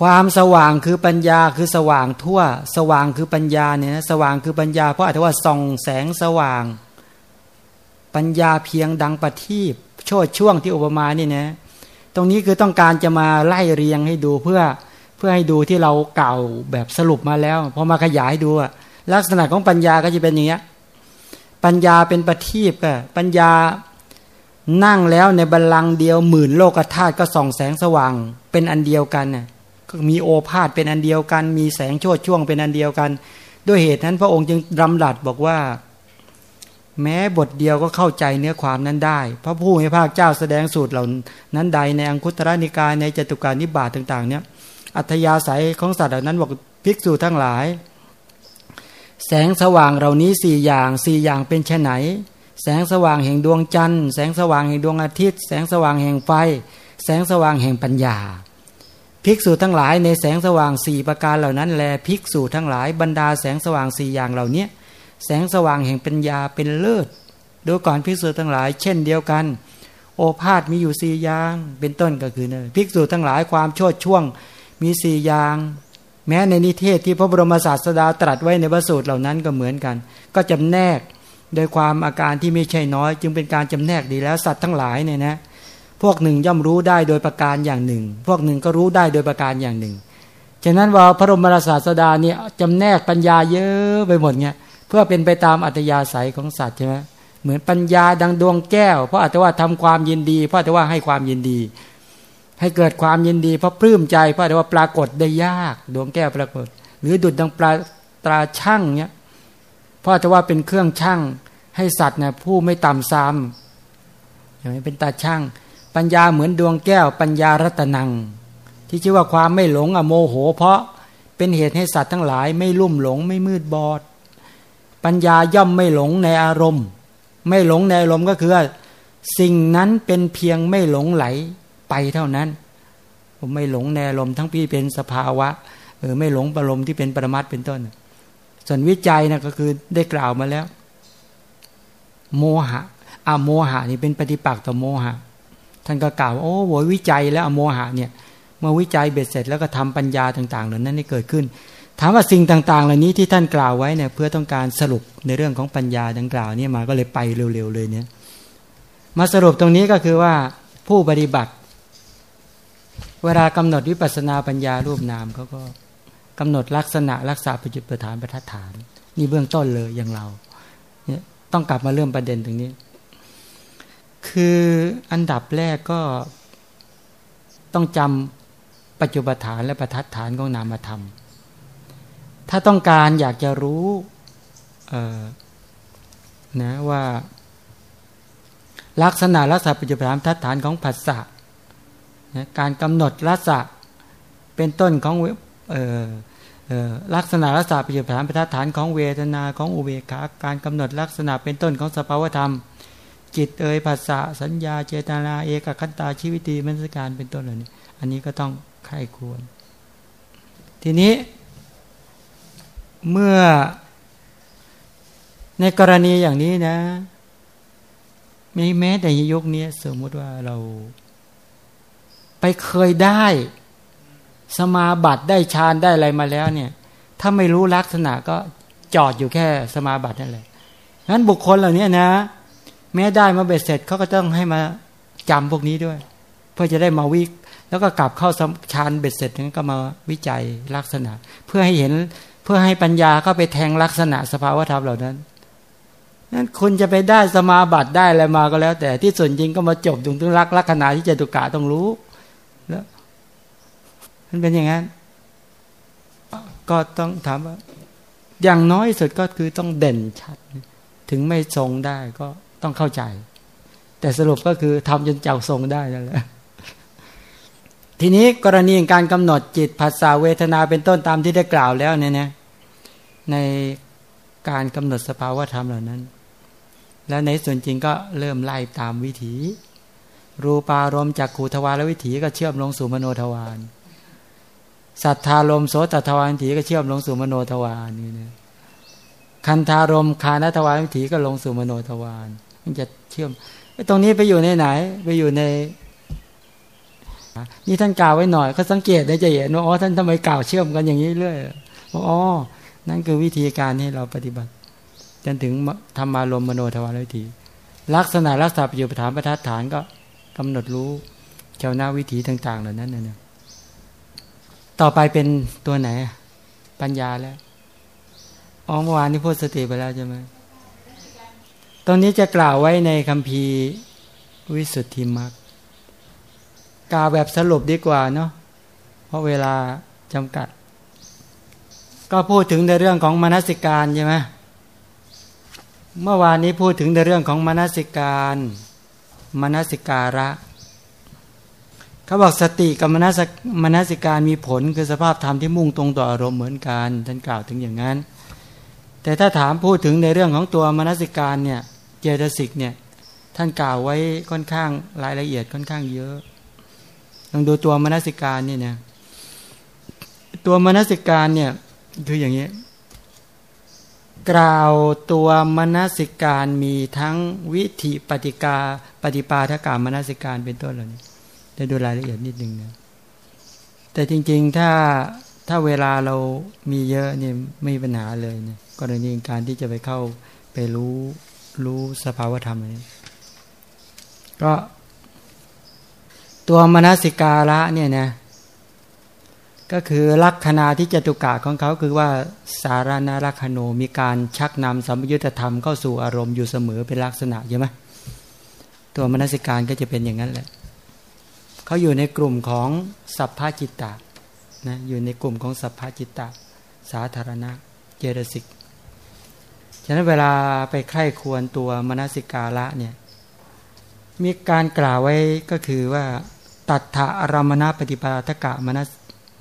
ความสว่างคือปัญญาคือสว่างทั่ว สว่างคือปัญญาเนี่ยนะสว่างคือปัญญาเพราะที่ว่าส่องแสงสว่าง ปัญญาเพียงดังประทีปโชดช่วงที่อุปมานี่นะตรงนี้คือต้องการจะมาไล่เรียงให้ดูเพื่อเพื่อให้ดูที่เราเก่าแบบสรุปมาแล้วพอมาขยายดูลักษณะของปัญญาก็จะเป็นอย่างเงี้ยปัญญาเป็นปฏิบก็ปัญญา นั่งแล้วในบัลลังก์เดียวหมื่นโลกธาตุก็ส่องแสงสว่าง เป็นอันเดียวกันน่ะก็มีโอภาษเป็นอันเดียวกัน มีแสงโชดช่วงเป็นอันเดียวกัน ด้วยเหตุนั้นพระองค์จึงรำดัดบอกว่า แม้บทเดียวก็เข้าใจเนื้อความนั้นได้ พระผู้มีพระเจ้าแสดงสูตรเหล่านั้นใดในอังคุตระนิกายในจตุการนิบาตต่าง ๆ เนี่ย อัธยาศัยของสัตว์เหล่านั้นบอกภิกษุทั้งหลาย แสงสว่างเหล่านี้สี่อย่างสี่อย่างเป็นไฉน แสงสว่างแห่งดวงจันทร์ แสงสว่างแห่งดวงอาทิตย์ แสงสว่างแห่งไฟ แสงสว่างแห่งปัญญา ภิกษุทั้งหลายในแสงสว่างสี่ประการเหล่านั้นแลภิกษุทั้งหลายบรรดาแสงสว่างสี่อย่างเหล่านี้แสงสว่างแห่งปัญญาเป็นเลิศดูก่อนภิกษุทั้งหลาย เช่นเดียวกัน โอภาษมีอยู่สี่อย่างเป็นต้นก็คือเนี่ยภิกษุทั้งหลายความโชดช่วงมีสี่อย่าง แม้ในนิเทศที่พระบรมศาสดาตรัสไว้ในพระสูตรเหล่านั้นก็เหมือนกัน ก็จำแนก โดยความอาการที่ไม่ใช่น้อย จึงเป็นการจำแนกดีแล้วสัตว์ทั้งหลายเนี่ยนะพวกหนึ่งย่อมรู้ได้โดยประการอย่างหนึ่ง พวกหนึ่งก็รู้ได้โดยประการอย่างหนึ่ง ฉะนั้นว่าพระบรมศาสดาเนี่ยจำแนกปัญญาเยอะไปหมดเนี่ยเพื่อเป็นไปตามอัตยาศัยของสัตว์ใช่ไหมเหมือนปัญญาดังดวงแก้ว เพราะอาจจะว่าทำความยินดี เพราะอาจะว่าให้ความยินดี ให้เกิดความยินดี เพราะปลื้มใจเพราะอาจะว่าปรากฏได้ยาก ดวงแก้วปรากฏ หรือดุดดังปลาตราช่างเนี่ย พราะอจะว่าเป็นเครื่องช่างให้สัตว์เนี่ยผู้ไม่ต่ำซ้ำอย่างนี้เป็นตาช่าง ปัญญาเหมือนดวงแก้ว ปัญญารัตนัง ที่ชื่อว่าความไม่หลงอโมโห เพราะเป็นเหตุให้สัตว์ทั้งหลาย ไม่ลุ่มหลงไม่มืดบอด ปัญญาย่อมไม่หลงในอารมณ์ ไม่หลงในอารมณ์ก็คือ สิ่งนั้นเป็นเพียงไม่หลงไหลไปเท่านั้นผมไม่หลงในอารมณ์ทั้งพี่เป็นสภาวะเออไม่หลงอารมณ์ที่เป็นปรมัตเป็นต้น ส่วนวิจัยนะก็คือได้กล่าวมาแล้ว โมหะอะโมหะนี่เป็นปฏิปักษ์ต่อโมหะ ท่านก็กล่าวโอ้โหวิจัยแล้วอโมหะเนี่ยเมื่อวิจัยเบ็ดเสร็จแล้วก็ทำปัญญาต่างๆเหล่านั้นให้เกิดขึ้น ถามว่าสิ่งต่างๆ เหล่านี้ที่ท่านกล่าวไว้เนี่ยเพื่อต้องการสรุปในเรื่องของปัญญาดังกล่าวนี่มาก็เลยไปเร็วๆเลยเนี่ยมาสรุปตรงนี้ก็คือว่าผู้ปฏิบัติ เวลากำหนดวิปัสนาปัญญารูปนามเขาก็ กำหนดลักษณะรักษาปัจจุบันฐานประทัดฐาน นี่เบื้องต้นเลยอย่างเราเนี่ยต้องกลับมาเริ่มประเด็นตรงนี้ คืออันดับแรกก็ต้องจำปัจจุบันฐานและประทัดฐานของนามธรรมาถ้าต้องการอยากจะรู้นะว่า ลักษณะลักษณะปัจจุบันทัศฐานของผัสสะนะการกำหนดลักษณะเป็นต้นของ ลักษณะลักษณะปัจจุบันทัศฐานของเวทนาของอุเบกขาการกำหนดลักษณะเป็นต้นของสภาวธรรม จิตเอยภาษาสัญญาเจตนาเอกขันตาชีวิตีมรรสการเป็นต้นเหล่านี้ อันนี้ก็ต้องใครควร ทีนี้ เมื่อในกรณีอย่างนี้นะไม่แม้แต่ยุคนี้สมมติว่าเรา ไปเคยได้ สมาบัติได้ฌานได้อะไรมาแล้วเนี่ย ถ้าไม่รู้ลักษณะก็จอดอยู่แค่สมาบัตินั่นแหละนั้นบุคคลเหล่านี้นะ แม้ได้มาเบ็ดเสร็จเขาก็ต้องให้มาจำพวกนี้ด้วย เพื่อจะได้มาวิแล้วก็กลับเข้าฌานเบ็ดเสร็จนั้นก็มาวิจัยลักษณะ เพื่อให้เห็นเพื่อให้ปัญญาเข้าไปแทงลักษณะสภาวธรรมเหล่านั้นนั้นคุณจะไปได้สมาบัติได้อะไรมาก็แล้ว แต่ที่ส่วนจริงก็มาจบตรงถึงลักลักษณะที่จตุกะต้องรู้แล้ว มันเป็นอย่างนั้น ก็ต้องถามว่า อย่างน้อยสุดก็คือต้องเด่นชัด ถึงไม่ทรงได้ก็ต้องเข้าใจ แต่สรุปก็คือทำจนเจ้าทรงได้นั่นแหละทีนี้กรณีการกำหนดจิตภาษาเวทนาเป็นต้นตามที่ได้กล่าวแล้วเนี่ยนะในการกำหนดสภาวธรรมเหล่านั้น แล้วในส่วนจริงก็เริ่มไล่ตามวิถี รูปารมณ์จากขูทวารวิถีก็เชื่อมลงสู่มโนทวาร สัทธารมโสตทวารวิถีก็เชื่อมลงสู่มโนทวารนี่นะคันธารมคานทวารวิถีก็ลงสู่มโนทวารมันจะเชื่อมตรงนี้ไปอยู่ในไหน ไปอยู่ในนี่ท่านกล่าวไว้หน่อยเขาสังเกตได้จะเห็นว่าอ๋อท่านทำไมกล่าวเชื่อมกันอย่างนี้เรื่อยว่าอ๋อนั่นคือวิธีการให้เราปฏิบัติ จนถึงธรรมารมมโนทวารวิถี ลักษณะลักษณะประโยชน์ฐานประทัดฐานก็กำหนดรู้เจ้าหน้าวิถีต่าง ๆ เหล่านั้นนะ ต่อไปเป็นตัวไหน ปัญญาแล้วอ๋อเมื่อวานนี้พูดสติไปแล้วใช่ไหมตรงนี้จะกล่าวไว้ในคำพีวิสุทธิมรรคกล่าวแบบสรุปดีกว่าเนาะเพราะเวลาจำกัด ก็พูดถึงในเรื่องของมนสิการใช่ไหมเมื่อวานนี้พูดถึงในเรื่องของมนสิการ มนสิการะ เขาบอกสติกับมนสมนสิการมีผลคือสภาพธรรมที่มุ่งตรงต่ออารมณ์เหมือนกันท่านกล่าวถึงอย่างนั้น แต่ถ้าถามพูดถึงในเรื่องของตัวมนสิการเนี่ยเจตสิกเนี่ยท่านกล่าวไว้ค่อนข้างรายละเอียดค่อนข้างเยอะลองดูตัวมนสิการนี่นะตัวมนสิการเนี่ยคืออย่างนี้กล่าวตัวมนสิการมีทั้งวิธีปฏิกาปฏิปาทกามนสิการเป็นต้นเหล่านี้ ได้ดูรายละเอียดนิดนึงนะแต่จริง ๆ ถ้าถ้าเวลาเรามีเยอะนี่ไม่มีปัญหาเลยนะกรณีการที่จะไปเข้าไปรู้รู้สภาวธรรมนี้ก็ ตัวมนสิการะเนี่ยนะก็คือลักษณะที่จตุกะของเขาคือว่าสารนารักโนมีการชักนำสัมยุญธรรมเข้าสู่อารมณ์อยู่เสมอเป็นลักษณะใช่ไหมตัวมนสิการก็จะเป็นอย่างนั้นแหละ เขาอยู่ในกลุ่มของสัพพจิตตะนะอยู่ในกลุ่มของสัพพจิตตะ สาธารณะเจรสิกฉะนั้นเวลาไปใคร่ควรตัวมนสิการะเนี่ยมีการกล่าวไว้ก็คือว่า ตัทธารมณปฏิปาทกะมนส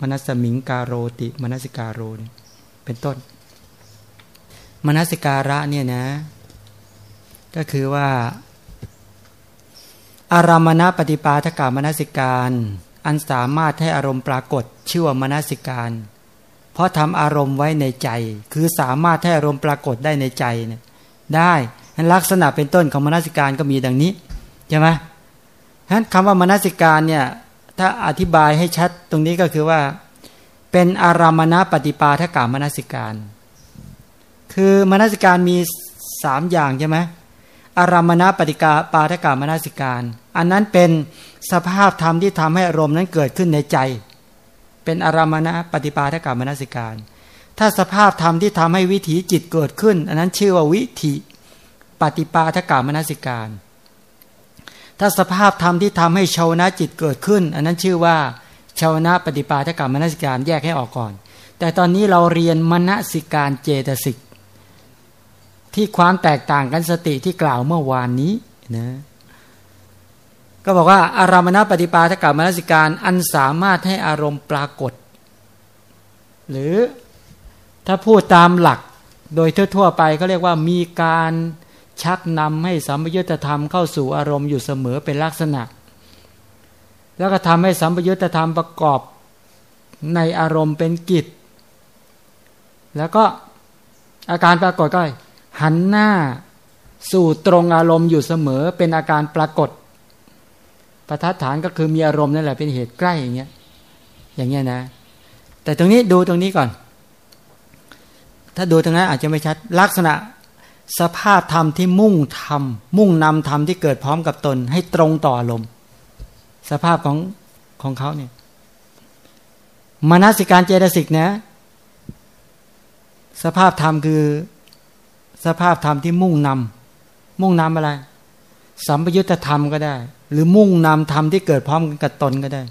มนสมิงกาโรติมนสิการโรนี่เป็นต้น มนสิการะเนี่ยนะ ก็คือว่า อารามณปฏิปาทกามนสิการ อันสามารถให้อารมณ์ปรากฏชื่อว่ามนสิการ เพราะทำอารมณ์ไว้ในใจ คือสามารถให้อารมณ์ปรากฏได้ในใจเนี่ยได้ลักษณะเป็นต้นของมนสิการก็มีดังนี้ใช่ไหมฉะนั้นคำว่ามนสิการเนี่ยถ้าอธิบายให้ชัดตรงนี้ก็คือว่า เป็นอารามณปฏิปาทกามนสิการ คือมนสิการมีสามอย่างใช่ไหม อารามณปฏิกาปาทกามนาสิการ อันนั้นเป็นสภาพธรรมที่ทำให้อารมณ์นั้นเกิดขึ้นในใจ เป็นอารามณปฏิปาทกามนาสิการ ถ้าสภาพธรรมที่ทำให้วิถีจิตเกิดขึ้น อันนั้นชื่อว่าวิถีปฏิปาทกามนาสิการ ถ้าสภาพธรรมที่ทำให้ชาวนะจิตเกิดขึ้น อันนั้นชื่อว่าชาวนะปฏิปาทกรรมมนสิการแยกให้ออกก่อน แต่ตอนนี้เราเรียนมณสิการเจตสิก ที่ความแตกต่างกันสติที่กล่าวเมื่อวานนี้นะก็บอกว่าอารามณปฏิปาทกรรมนสิการอันสามารถให้อารมณ์ปรากฏ หรือถ้าพูดตามหลักโดยทั่วๆไปเขาเรียกว่ามีการชักนำให้สัมปยุตธรรมเข้าสู่อารมณ์อยู่เสมอเป็นลักษณะ แล้วก็ทำให้สัมปยุตธรรมประกอบในอารมณ์เป็นกิจ แล้วก็อาการปรากฏก็ หันหน้าสู่ตรงอารมณ์อยู่เสมอเป็นอาการปรากฏประทัดฐานก็คือมีอารมณ์นั่นแหละเป็นเหตุใกล้อย่างเงี้ย อย่างเงี้ยนะ แต่ตรงนี้ดูตรงนี้ก่อน ถ้าดูตรงนั้นอาจจะไม่ชัดลักษณะสภาพธรรมที่มุ่งทำมุ่งนำธรรมที่เกิดพร้อมกับตน ให้ตรงต่ออารมณ์ สภาพของของเขาเนี่ยมนสิการเจตสิกนะ สภาพธรรมคือ สภาพธรรมที่มุ่งนำมุ่งนำอะไร สัมปยุตธรรมก็ได้ หรือมุ่งนำธรรมที่เกิดพร้อมกันกับตนก็ได้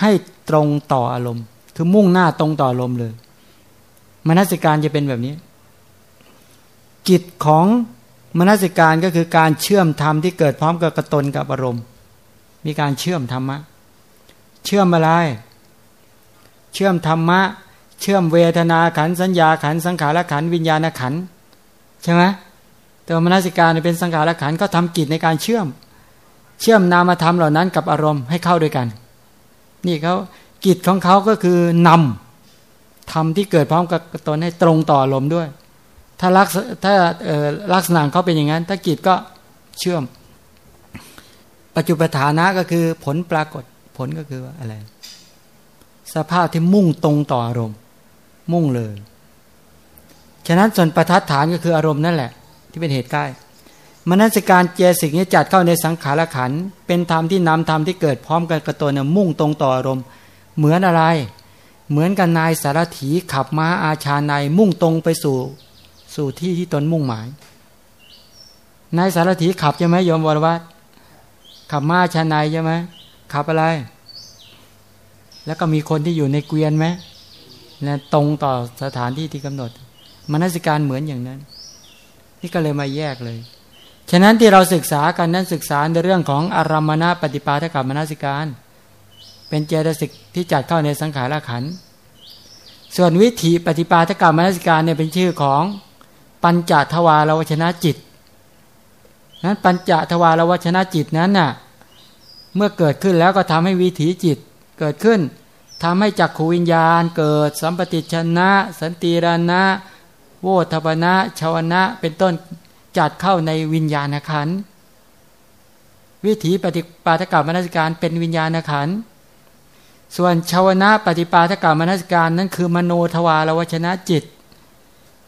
ให้ตรงต่ออารมณ์ คือมุ่งหน้าตรงต่ออารมณ์เลยมนสิการจะเป็นแบบนี้จิตของมนสิการก็คือการเชื่อมธรรมที่เกิดพร้อมกับกตนกับอารมณ์ มีการเชื่อมธรรมะ เชื่อมอะไร เชื่อมธรรมะ เชื่อมเวทนาขันสัญญาขันสังขารขันวิญญาณขันธ ใช่ไหมตัวมนสิการเป็นสังขารขันก็ทำกิจในการเชื่อม เชื่อมนามธรรมเหล่านั้นกับอารมณ์ให้เข้าด้วยกัน นี่เขากิจของเขาก็คือนำธรรมที่เกิดพร้อมกับตนให้ตรงต่ออารมณ์ด้วย ถ้าลักษถ้าลักษณะเขาเป็นอย่างนั้น ถ้ากิจก็เชื่อม ปัจจุปฐานะก็คือผลปรากฏผลก็คืออะไร สภาพที่มุ่งตรงต่ออารมณ์ มุ่งเลย ฉะนั้นส่วนประทัดฐานก็คืออารมณ์นั่นแหละ ที่เป็นเหตุใกล้มนัสการเจสิกนี้จัดเข้าในสังขารขันเป็นธรรมที่นำธรรมที่เกิดพร้อมกันกับตัวเนี่ยมุ่งตรงต่ออารมณ์ เหมือนอะไร เหมือนกันนายสารถีขับม้าอาชาในมุ่งตรงไปสู่สู่ที่ที่ตนมุ่งหมาย นายสารถีขับใช่ไหมโยมวรวัตขับม้าชานายใช่ไหมขับอะไร แล้วก็มีคนที่อยู่ในเกวียนไหมนะตรงต่อสถานที่ที่กำหนด มนสิการเหมือนอย่างนั้น นี่ก็เลยมาแยกเลย ฉะนั้นที่เราศึกษากันนั้นศึกษาในเรื่องของอารมณปฏิปาทกับมนสิการ เป็นเจตสิกที่จัดเข้าในสังขารขันส่วนวิถีปฏิปาทกับมนสิการเนี่ยเป็นชื่อของปัญจทวารวชนะจิตนั้นปัญจทวารวชนะจิตนั้นน่ะเมื่อเกิดขึ้นแล้วก็ทำให้วิถีจิตเกิดขึ้นทำให้จักขูวิญญาณ เกิดสัมปติชนะ สันติรณะ โวทปนะชาวนะ เป็นต้นจัดเข้าในวิญญาณขันวิถีปฏิปาทกรรมมนสการเป็นวิญญาณขันส่วนชาวนะปฏิปาทกรรมมนสการนั้นคือ มโนทวารวชนะจิต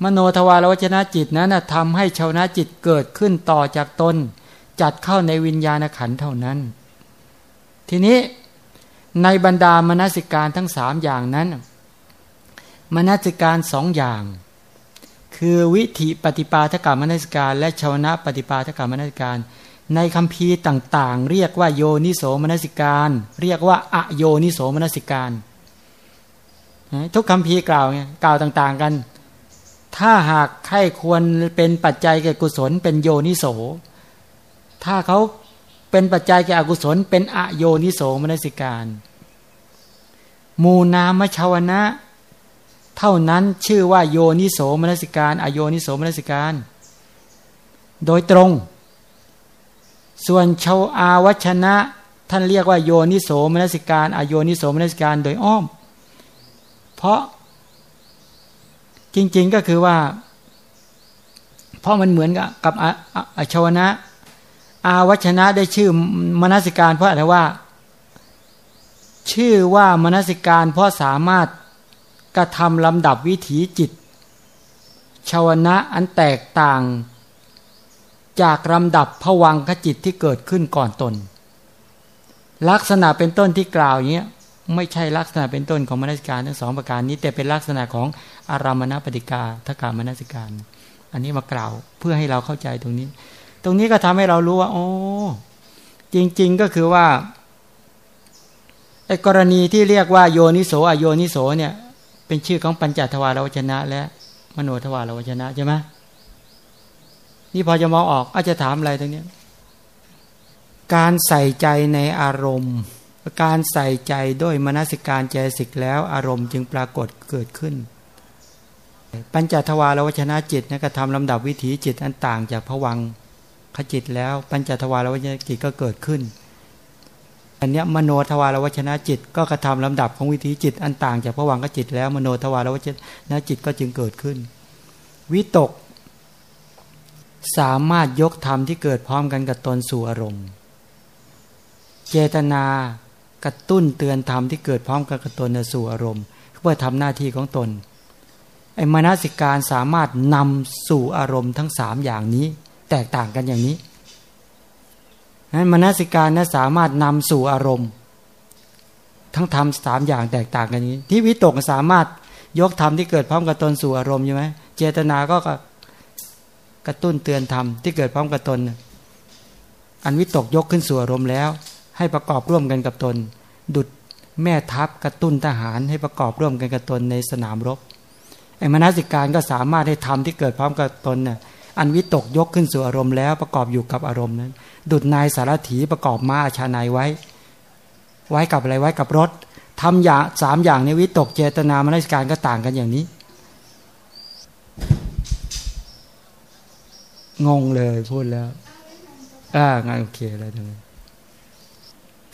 มโนทวารวชนะจิตนั้นทำให้ชาวนะจิตเกิดขึ้นต่อจากตนจัดเข้าในวิญญาณขันเท่านั้น ทีนี้ในบรรดามนสิการทั้งสามอย่างนั้น มนสิการสองอย่าง คือวิธีปฏิปาทกรรมนัสการ และชาวนะปฏิปาทกรรมนัสการ ในคำพีต่างๆ เรียกว่าโยนิโสมนสิการ เรียกว่าอโยนิโสมนสิการ ทุกคำพีกล่าวไงกล่าวต่างๆกัน ถ้าหากใครควรเป็นปัจจัยแก่กุศลเป็นโยนิโส ถ้าเขาเป็นปัจจัยแก่อกุศลเป็นอโยนิโสมนสิการ มูนามชาวนะ เท่านั้นชื่อว่าโยนิโสมนสิการอโยนิโสมนสิการ โดยตรง ส่วนชาวอาวัชนะ ท่านเรียกว่าโยนิโสมนสิการอโยนิโสมนสิการโดยอ้อม เพราะจริงๆก็คือว่า เพราะมันเหมือนกับกับอชาวนะ อาวัชนะได้ชื่อมนสิการเพราะอะไรว่า ชื่อว่ามนสิการเพราะสามารถ กระทำลำดับวิถีจิต ชาวนะอันแตกต่าง จากลำดับผวังขจิตที่เกิดขึ้นก่อนตน ลักษณะเป็นต้นที่กล่าวอย่างนี้ไม่ใช่ลักษณะเป็นต้นของมนสิการทั้งสองประการนี้ แต่เป็นลักษณะของอารามณปฏิกาทกามนสิการ อันนี้มากล่าวเพื่อให้เราเข้าใจตรงนี้ ตรงนี้ก็ทำให้เรารู้ว่าโอ้จริง ๆก็คือว่าไอ้กรณีที่เรียกว่าโยนิโสอโยนิโสเนี่ย เป็นชื่อของปัญจทวารวจนะ และมโนทวารวจนะใช่ไหมนี่พอจะมองออกอาจจะถามอะไรตรงนี้ การใส่ใจในอารมณ์ การใส่ใจด้วยมนสิการเจสิกแล้ว อารมณ์จึงปรากฏเกิดขึ้น ปัญจทวารวชนะจิตนะก็ทำลำดับวิถีจิตอันต่างจากผวังขจิตแล้ว ปัญจทวารวชนะจิตก็เกิดขึ้น อันนี้มโนทวารวชนะจิต ก็กระทำลำดับของวิถีจิตอันต่างจากพระวังกจิต แล้วมโนทวารวชนะจิตก็จึงเกิดขึ้น วิตก สามารถยกธรรมที่เกิดพร้อมกันกับตนสู่อารมณ์ เจตนากระตุ้นเตือนธรรมที่เกิดพร้อมกันกับตนสู่อารมณ์ เพื่อทำหน้าที่ของตนไอ้มนสิการสามารถนำสู่อารมณ์ทั้งสามอย่างนี้ แตกต่างกันอย่างนี้ นั้นมนสิการนั้นสามารถนำสู่อารมณ์ ทั้งทำสามอย่างแตกต่างกันนี้ ที่วิตกสามารถยกธรรมที่เกิดพร้อมกับตนสู่อารมณ์ใช่ไหมเจตนาก็กระตุ้นเตือนธรรมที่เกิดพร้อมกับตน อันวิตกยกขึ้นสู่อารมณ์แล้ว ให้ประกอบร่วมกันกับตน ดุดแม่ทัพกระตุ้นทหารให้ประกอบร่วมกันกับตนในสนามรบไอ้มนสิการก็สามารถให้ทำที่เกิดพร้อมกับตนน่ะ อันวิตกยกขึ้นสู่อารมณ์แล้วประกอบอยู่กับอารมณ์นั้น ดุดนายสารถีประกอบมาชานายไว้ ไว้กับอะไรไว้กับรถทำอย่างสามอย่างในวิตกเจตนามนสิการก็ต่างกันอย่างนี้ งงเลยพูดแล้วอ่างานโอเคแล้ว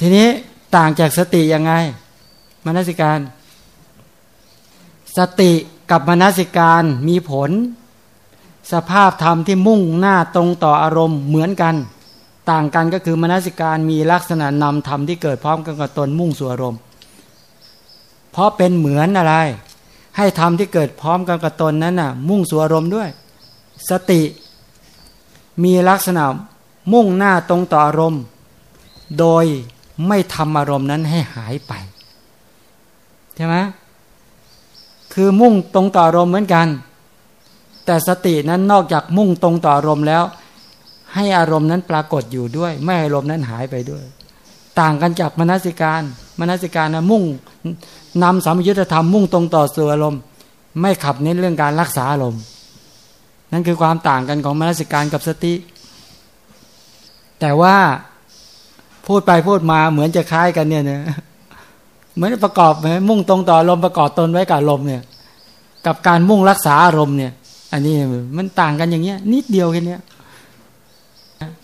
ทีนี้ต่างจากสติยังไงมนสิการ สติกับมนสิการมีผล สภาพธรรมที่มุ่งหน้าตรงต่ออารมณ์เหมือนกัน ต่างกันก็คือมนสิการมีลักษณะนำธรรมที่เกิดพร้อมกันกับตนมุ่งสู่อารมณ์ เพราะเป็นเหมือนอะไร ให้ธรรมที่เกิดพร้อมกันกับตนนั้นน่ะ มุ่งสู่อารมณ์ด้วย สติมีลักษณะมุ่งหน้าตรงต่ออารมณ์ โดยไม่ทำอารมณ์นั้นให้หายไป ใช่ไหมคือมุ่งตรงต่ออารมณ์เหมือนกัน แต่สตินั้นนอกจากมุ่งตรงต่ออารมณ์แล้ว ให้อารมณ์นั้นปรากฏอยู่ด้วย ไม่อารมณ์นั้นหายไปด้วย ต่างกันจากมนสิการมนสิการนะมุ่งนำสามยุทธธรรมมุ่งตรงต่อสู่อารมณ์ ไม่ขับเน้นเรื่องการรักษาอารมณ์ นั่นคือความต่างกันของมนสิการกับสติ แต่ว่าพูดไปพูดมาเหมือนจะคล้ายกันเนี่ยนะเหมือนประกอบไหมมุ่งตรงต่อลมประกอบตนไว้กับลมเนี่ย กับการมุ่งรักษาอารมณ์เนี่ย อันนี้มันต่างกันอย่างเงี้ย นิดเดียวแค่นี้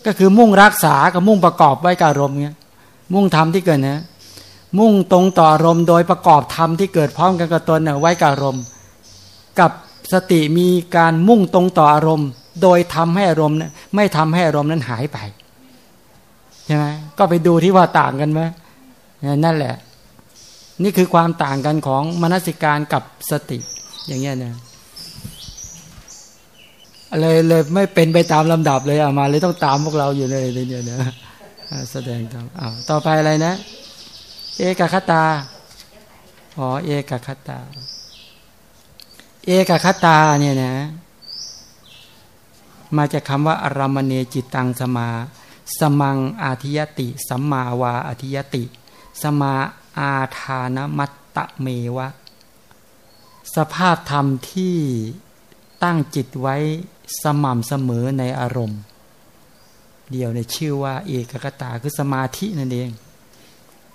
ก็คือมุ่งรักษากับมุ่งประกอบไว้กับอารมณ์เนี่ยมุ่งทำที่เกิดนะ มุ่งตรงต่ออารมณ์โดยประกอบธรรมที่เกิดพร้อมกันกับตนไว้กับอารมณ์ กับสติมีการมุ่งตรงต่ออารมณ์ โดยทำให้อารมณ์ไม่ทำให้อารมณ์นั้นหายไปใช่ไหมก็ไปดูที่ว่าต่างกันไหมนั่นแหละ นี่คือความต่างกันของมนสิการกับสติ อย่างเงี้ยนะ เลยเลยไม่เป็นไปตามลำดับเลยอามาเลยต้องตามพวกเราอยู่เลยเนี่ยเนะแสดงตามอ้าวต่อไปอะไรนะ เอกคตาอ๋อเอกคตา เอกคตาเนี่ยนะ มาจากคำว่าอารามเนจิตตังสมา สมังอาทิยติ สัมมาวาอาทิยติ สมาอาทานมัตตะเมวะ สภาพธรรมที่ตั้งจิตไว้ สม่ำเสมอในอารมณ์ เดียวในชื่อว่า เอกกตาคือสมาธินั่นเอง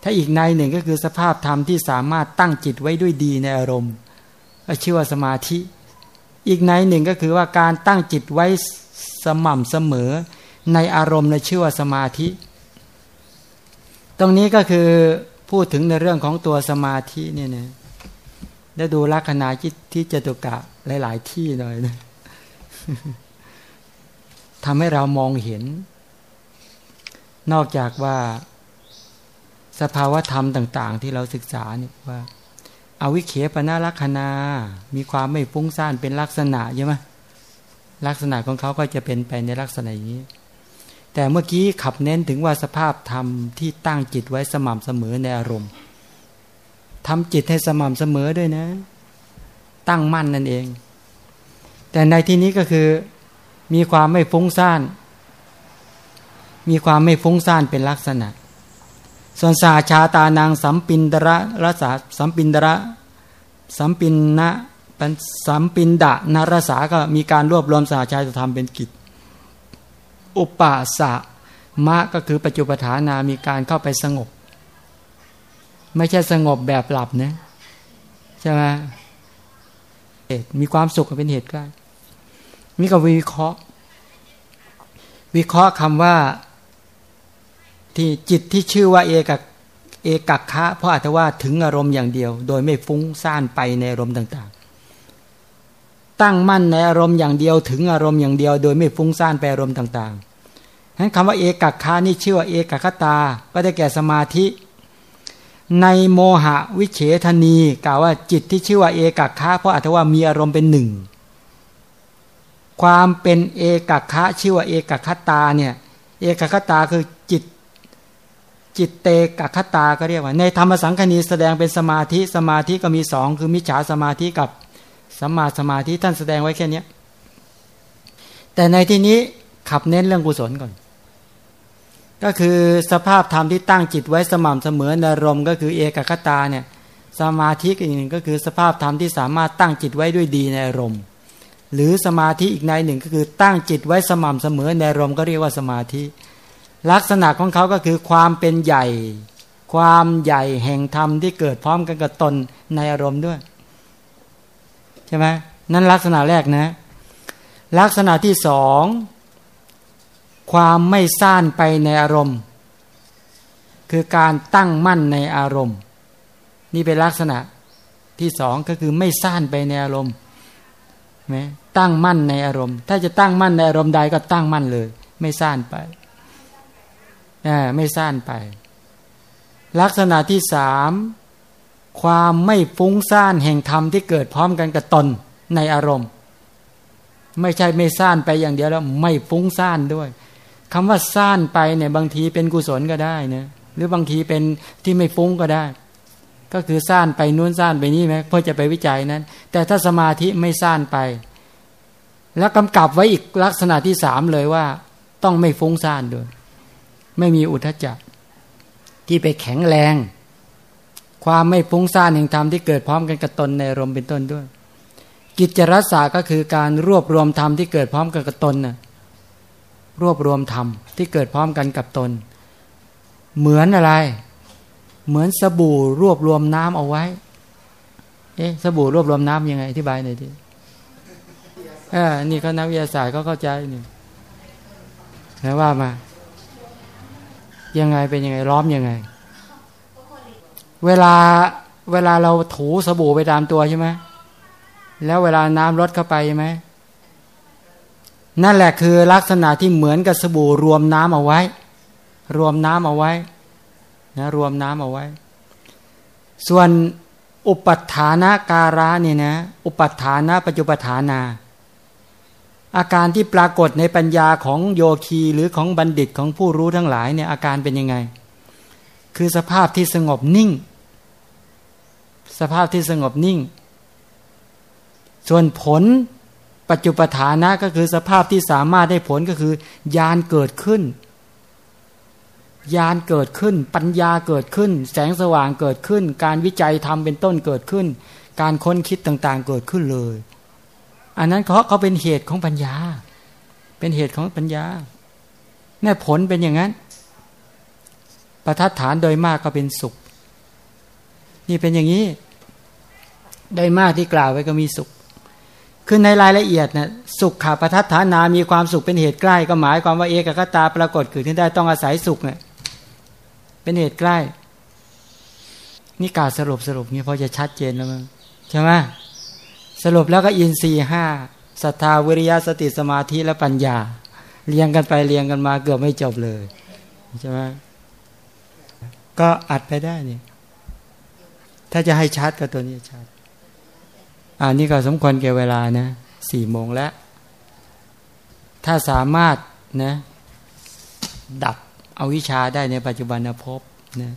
ถ้าอีกในหนึ่งก็คือสภาพธรรมที่สามารถตั้งจิตไว้ด้วยดีในอารมณ์ก็ชื่อว่าสมาธิ อีกในหนึ่งก็คือว่าการตั้งจิตไว้สม่ำเสมอในอารมณ์ในชื่อว่าสมาธิ ตรงนี้ก็คือพูดถึงในเรื่องของตัวสมาธิเนี่ยนะได้ดูลักษณะที่จตุกะหลาย ๆ ที่หน่อยนะ ทำให้เรามองเห็น นอกจากว่าสภาวธรรมต่าง ๆ ที่เราศึกษาเนี่ยว่าอาวิเคปนาลักษณา มีความไม่ฟุ้งซ่านเป็นลักษณะใช่ไหมลักษณะของเขาก็จะเป็นไปในลักษณะอย่างนี้ แต่เมื่อกี้ขับเน้นถึงว่าสภาพธรรมที่ตั้งจิตไว้สม่ำเสมอในอารมณ์ทำจิตให้สม่ำเสมอด้วยนะ ตั้งมั่นนั่นเอง แต่ในที่นี้ก็คือมีความไม่ฟุ้งซ่าน มีความไม่ฟุ้งซ่านเป็นลักษณะ ส่วนสาชาตานางสัมปินดระรสาสัมปินดระสัมปินนะสัมปินดะนารสาก็มีการรวบรวมสาชาจะทำเป็นกิจ อุปาสะมะก็คือปัจจุปฐานามีการเข้าไปสงบ ไม่ใช่สงบแบบหลับนะใช่ไหม เหตุ มีความสุขเป็นเหตุใกล้มีกับวิเคราะห์ วิเคราะห์คำว่าที่จิตที่ชื่อว่าเอกเอกักคะเพราะอาจจะว่าถึงอารมณ์อย่างเดียว โดยไม่ฟุ้งซ่านไปในอารมณ์ต่าง ๆ ตั้งมั่นในอารมณ์อย่างเดียว ถึงอารมณ์อย่างเดียว โดยไม่ฟุ้งซ่านไปอารมณ์ต่างๆฉะนั้นคำว่าเอกัคคานี่ชื่อว่าเอกคตา ก็ได้แก่สมาธิ ในโมหะวิเฉทนีกล่าวว่าจิตที่ชื่อว่าเอกัคคะเพราะอาจจะว่ามีอารมณ์เป็นหนึ่ง ความเป็นเอกัคคะชื่อว่าเอกคตาเนี่ยเอกคตาคือจิต จิตเตกัคตาก็เรียกว่า ในธรรมสังคณีแสดงเป็นสมาธิสมาธิก็มีสองคือมิจฉาสมาธิกับสัมมาสมาธิท่านแสดงไว้แค่นี้แต่ในที่นี้ขับเน้นเรื่องกุศลก่อน ก็คือสภาพธรรมที่ตั้งจิตไว้สม่ำเสมอในรมก็คือเอกคตาเนี่ยสมาธิอีกหนึ่งก็คือสภาพธรรมที่สามารถตั้งจิตไว้ด้วยดีในรมหรือสมาธิอีกในหนึ่งก็คือตั้งจิตไว้สม่ำเสมอในรมก็เรียกว่าสมาธิ ลักษณะของเขาก็คือความเป็นใหญ่ ความใหญ่แห่งธรรมที่เกิดพร้อมกันกับตนในอารมณ์ด้วยใช่ไหมนั่นลักษณะแรกนะ ลักษณะที่สอง ความไม่ซ่านไปในอารมณ์ คือการตั้งมั่นในอารมณ์ นี่เป็นลักษณะที่สองก็คือไม่ซ่านไปในอารมณ์ไหมตั้งมั่นในอารมณ์ ถ้าจะตั้งมั่นในอารมณ์ใดก็ตั้งมั่นเลย ไม่ซ่านไปไม่ซ่านไป ลักษณะที่สามความไม่ฟุ้งซ่านแห่งธรรมที่เกิดพร้อมกันกับตนในอารมณ์ ไม่ใช่ไม่ซ่านไปอย่างเดียวแล้วไม่ฟุ้งซ่านด้วย คำว่าซ่านไปเนี่ยบางทีเป็นกุศลก็ได้นะหรือบางทีเป็นที่ไม่ฟุ้งก็ได้ ก็คือซ่านไปนู้นซ่านไปนี่ไหมเพื่อจะไปวิจัยนั้น แต่ถ้าสมาธิไม่ซ่านไป แล้วกำกับไว้อีกลักษณะที่สามเลยว่า ต้องไม่ฟุ้งซ่านด้วย ไม่มีอุทจจะที่ไปแข็งแรง ความไม่ฟุ้งซ่านแห่งธรรมที่เกิดพร้อมกันกับตนในรมเป็นต้นด้วย กิจรัศาก็คือการรวบรวมธรรมที่เกิดพร้อมกันกับตนน่ะ รวบรวมธรรมที่เกิดพร้อมกันกับตน เหมือนอะไร เหมือนสบู่รวบรวมน้ำเอาไว้ เอ๊ะสบู่รวบรวมน้ำยังไงอธิบายหน่อยดิเออนี่เขานักวิทยาศาสตร์ก็เข้าใจนี่แล้วว่ามา ยังไงเป็นยังไงล้อมยังไง เวลาเวลาเราถูสบู่ไปตามตัวใช่ไหมแล้วเวลาน้ำลดเข้าไปใช่ไหม นั่นแหละคือลักษณะที่เหมือนกับสบู่รวมน้ำเอาไว้ รวมน้ำเอาไว้นะรวมน้ำเอาไว้ ส่วนอุปัฏฐานาการะเนี่ยนะอุปัฏฐานะปัจจุปฐานา อาการที่ปรากฏในปัญญาของโยคีหรือของบัณฑิตของผู้รู้ทั้งหลายเนี่ยอาการเป็นยังไง คือสภาพที่สงบนิ่ง สภาพที่สงบนิ่ง ส่วนผล ปัจจุปฐานะก็คือสภาพที่สามารถได้ผลก็คือ ญาณเกิดขึ้น ญาณเกิดขึ้น ปัญญาเกิดขึ้น แสงสว่างเกิดขึ้น การวิจัยทำเป็นต้นเกิดขึ้น การค้นคิดต่างๆเกิดขึ้นเลย อันนั้นเขาเขาเป็นเหตุของปัญญา เป็นเหตุของปัญญาแน่ผลเป็นอย่างนั้น ประทัดฐานโดยมากก็เป็นสุข นี่เป็นอย่างนี้ โดยมากที่กล่าวไว้ก็มีสุข คือในรายละเอียดนะสุขขาประทัดฐานามีความสุขเป็นเหตุใกล้ ก็หมายความว่าเอกคตาปรากฏเกิดขึ้นได้ต้องอาศัยสุขเนี่ยเป็นเหตุใกล้ นี่การสรุปสรุปนี่พอจะชัดเจนแล้วมั้งใช่ไหมสรุปแล้วก็อินทรีห้าศรัทธาวิริยะสติสมาธิและปัญญา เรียงกันไปเรียงกันมาเกือบไม่จบเลยใช่ไหมก็อัดไปได้เนี่ยถ้าจะให้ชัดก็ตัวนี้ชัด อันนี้ก็สมควรแก่เวลานะสี่โมงแล้ว ถ้าสามารถนะดับเอาวิชาได้ในปัจจุบันภพนะ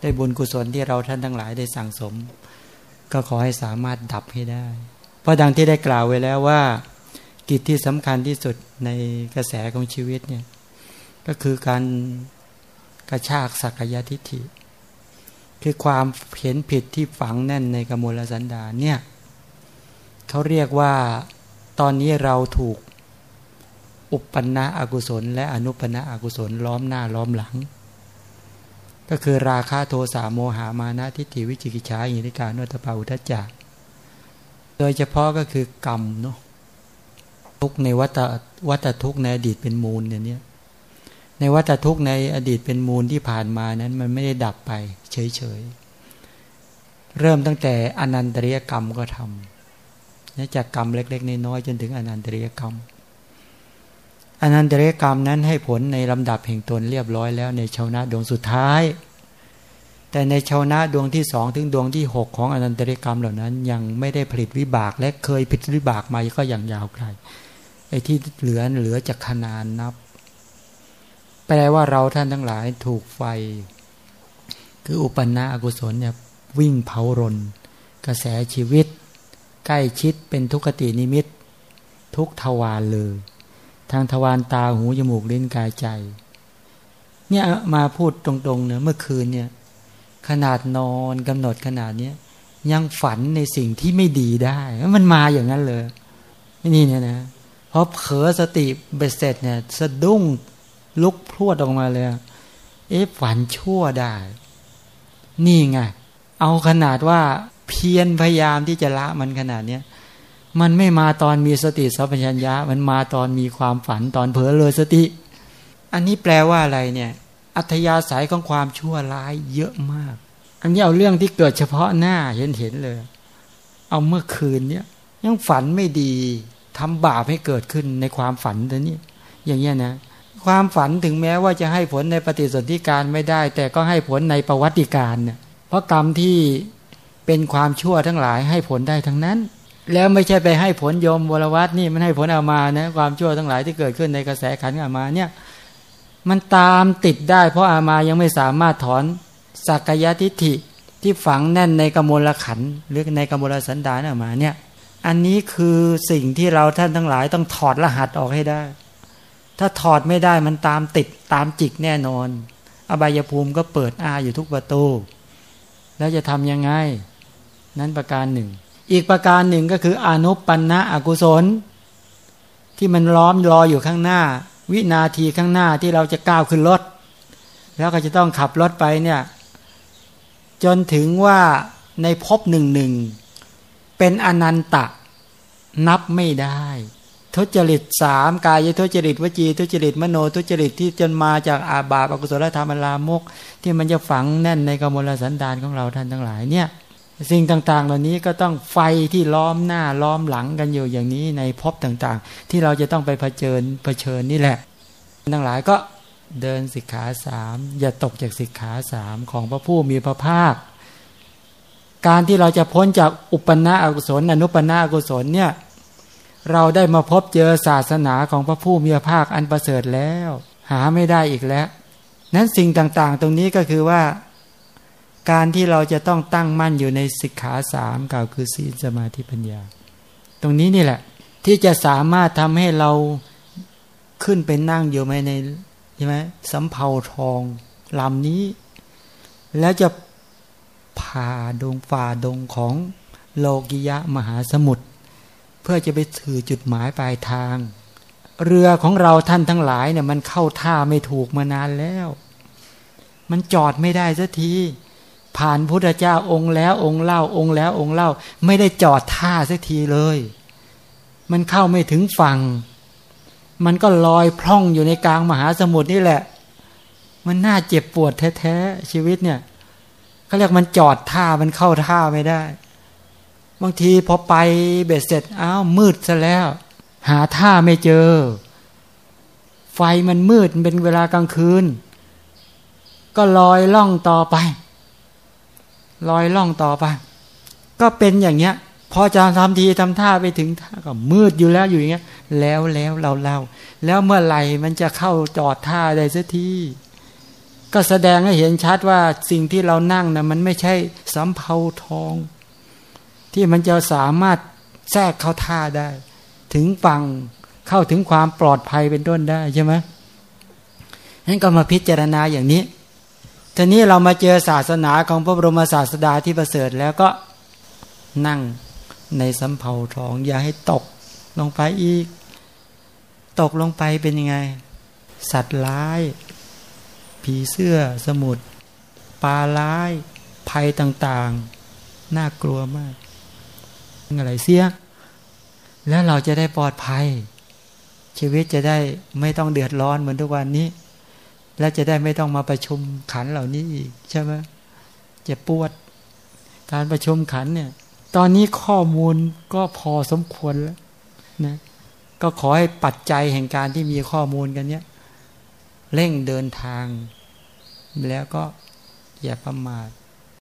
ได้บุญกุศลที่เราท่านทั้งหลายได้สั่งสม ก็ขอให้สามารถดับให้ได้ เพราะดังที่ได้กล่าวไว้แล้วว่า กิจที่สำคัญที่สุดในกระแสของชีวิตเนี่ยก็คือการกระชากสักยทิฏฐิ คือความเห็นผิดที่ฝังแน่นในกมลสันดานเนี่ย เขาเรียกว่าตอนนี้เราถูกอุปปนะอกุศล และอนุปนะอกุศลล้อมหน้าล้อมหลัง ก็คือราคะโทสะโมหามานะทิฏฐิวิจิกิจฉาอินิการนุตปาอุทจักโดยเฉพาะก็คือกรรมเนาะทุกในวัตวัตทุกในอดีตเป็นมูลเนี่ย ในวัตทุกในอดีตเป็นมูลที่ผ่านมานั้นมันไม่ได้ดับไป เฉยๆ เริ่มตั้งแต่อนันตริยกรรมก็ทำ จากกรรมเล็ก ๆน้อยๆจนถึงอนันตริยกรรม อนันตริยกรรมนั้นให้ผลในลำดับแห่งตนเรียบร้อยแล้วในชาวนะดวงสุดท้าย แต่ในชาวนะดวงที่สองถึงดวงที่หกของอนันตริยกรรมเหล่านั้น ยังไม่ได้ผลิตวิบากและเคยผลิตวิบากมาก็อย่างยาวไกลไอ้ที่เหลือเหลือจากขนานนับ แปลว่าเราท่านทั้งหลายถูกไฟ คืออุปนาอกุศลเนี่ยวิ่งเผารน กระแสชีวิต ใกล้ชิดเป็นทุกขตินิมิต ทุกทวารเลย ทางทวารตาหูจมูกลิ้นกายใจ เนี่ยมาพูดตรงๆเนะเมื่อคืนเนี่ยขนาดนอนกำหนดขนาดเนี้ยยังฝันในสิ่งที่ไม่ดีได้ มันมาอย่างนั้นเลยนี่เนี่ยนะพอเผลอสติเบสเสร็จเนี่ยสะดุ้งลุกพรวดออกมาเลย เอ๊ะฝันชั่วได้ นี่ไง เอาขนาดว่า เพียรพยายามที่จะละมันขนาดเนี้ยมันไม่มาตอนมีสติสัพพัญญะ มันมาตอนมีความฝันตอนเผลอเลยสติ อันนี้แปลว่าอะไรเนี่ย อัธยาศัยของความชั่วร้ายเยอะมาก อันนี้เอาเรื่องที่เกิดเฉพาะหน้าเห็นเห็นเลย เอาเมื่อคืนเนี้ยยังฝันไม่ดีทำบาปให้เกิดขึ้นในความฝันตัวนี้อย่างเงี้ยนะความฝันถึงแม้ว่าจะให้ผลในปฏิสนธิการไม่ได้ แต่ก็ให้ผลในประวัติการเนี่ยเพราะกรรมที่ เป็นความชั่วทั้งหลายให้ผลได้ทั้งนั้น แล้วไม่ใช่ไปให้ผลโยมวรวัตนี่มันให้ผลเอามานะความชั่วทั้งหลายที่เกิดขึ้นในกระแสขันอามาเนี่ยมันตามติดได้เพราะอามายังไม่สามารถถอนสักยทิฏฐิที่ฝังแน่นในกมลขันหรือในกมลสันดานออกมาเนี่ย อันนี้คือสิ่งที่เราท่านทั้งหลายต้องถอดรหัสออกให้ได้ ถ้าถอดไม่ได้มันตามติดตามจิกแน่นอน อบายภูมิก็เปิดอาอยู่ทุกประตู แล้วจะทำยังไง นั้นประการหนึ่ง อีกประการหนึ่งก็คืออนุปันนะอกุศล ที่มันล้อมรออยู่ข้างหน้า วินาทีข้างหน้าที่เราจะก้าวขึ้นรถ แล้วก็จะต้องขับรถไปเนี่ยจนถึงว่าในภพหนึ่งหนึ่งเป็นอนันตะ นับไม่ได้ ทุจริตสามกายทุจริตวจี ทุจริตมโนทุจริตที่จนมาจากอาบาปอกุศลธรรมลามก ที่มันจะฝังแน่นในกมลสันดานของเราท่านทั้งหลายเนี่ย สิ่งต่างๆ เหล่านี้ก็ต้องไฟที่ล้อมหน้าล้อมหลังกันอยู่อย่างนี้ในภพต่างๆ ที่เราจะต้องไปเผชิญเผชิญนี่แหละ ทั้งหลายก็เดินสิกขาสามอย่าตกจากสิกขาสามของพระผู้มีพระภาค การที่เราจะพ้นจากอุปนาอกุศลอนุปนาอกุศลเนี่ยเราได้มาพบเจอศาสนาของพระผู้มีพระภาคอันประเสริฐแล้ว หาไม่ได้อีกแล้ว นั้นสิ่งต่างๆ ตรงนี้ก็คือว่า การที่เราจะต้องตั้งมั่นอยู่ในสิกขาสามกล่าวคือศีลสมาธิปัญญา ตรงนี้นี่แหละ ที่จะสามารถทำให้เราขึ้นไปนั่งอยู่ไหมในใช่ไหมสำเภาทองลำนี้ แล้วจะผ่าดงฝ่าดงของโลกิยะมหาสมุทรเพื่อจะไปถือจุดหมายปลายทาง เรือของเราท่านทั้งหลายเนี่ยมันเข้าท่าไม่ถูกมานานแล้ว มันจอดไม่ได้สักที ผ่านพุทธเจ้าองค์แล้วองค์เล่าองค์แล้วองค์เล่า ไม่ได้จอดท่าสักทีเลย มันเข้าไม่ถึงฝั่ง มันก็ลอยพร่องอยู่ในกลางมหาสมุทรนี่แหละ มันน่าเจ็บปวดแท้ๆชีวิตเนี่ยเขาเรียกมันจอดท่ามันเข้าท่าไม่ได้ บางทีพอไปเบ็ดเสร็จอ้าวมืดซะแล้ว หาท่าไม่เจอ ไฟมันมืดเป็นเวลากลางคืน ก็ลอยล่องต่อไป ลอยล่องต่อไป ก็เป็นอย่างเงี้ย พอจะทำทีทำท่าไปถึงท่าก็มืดอยู่แล้วอยู่อย่างเงี้ย แล้วแล้วเราเล่าแล้วเมื่อไหร่มันจะเข้าจอดท่าได้สักทีก็แสดงให้เห็นชัดว่าสิ่งที่เรานั่งนะมันไม่ใช่สำเภาทอง ที่มันจะสามารถแทรกเข้าท่าได้ ถึงฟังเข้าถึงความปลอดภัยเป็นต้นได้ใช่ไหมนั้นก็มาพิจารณาอย่างนี้ ทีนี้เรามาเจอศาสนาของพระบรมศาสดาที่ประเสริฐแล้วก็นั่งในสำเภาทองอย่าให้ตกลงไปอีก ตกลงไปเป็นยังไง สัตว์ร้าย ผีเสื้อสมุดปลาร้าย ภัยต่างๆ น่ากลัวมากอะไรเสีย แล้วเราจะได้ปลอดภัย ชีวิตจะได้ไม่ต้องเดือดร้อนเหมือนทุกวันนี้ และจะได้ไม่ต้องมาประชุมขันเหล่านี้อีกใช่ไหมจะปวด การประชุมขันเนี่ย ตอนนี้ข้อมูลก็พอสมควรแล้วนะก็ขอให้ปัจจัยแห่งการที่มีข้อมูลกันเนี่ยเร่งเดินทาง แล้วก็อย่าประมาท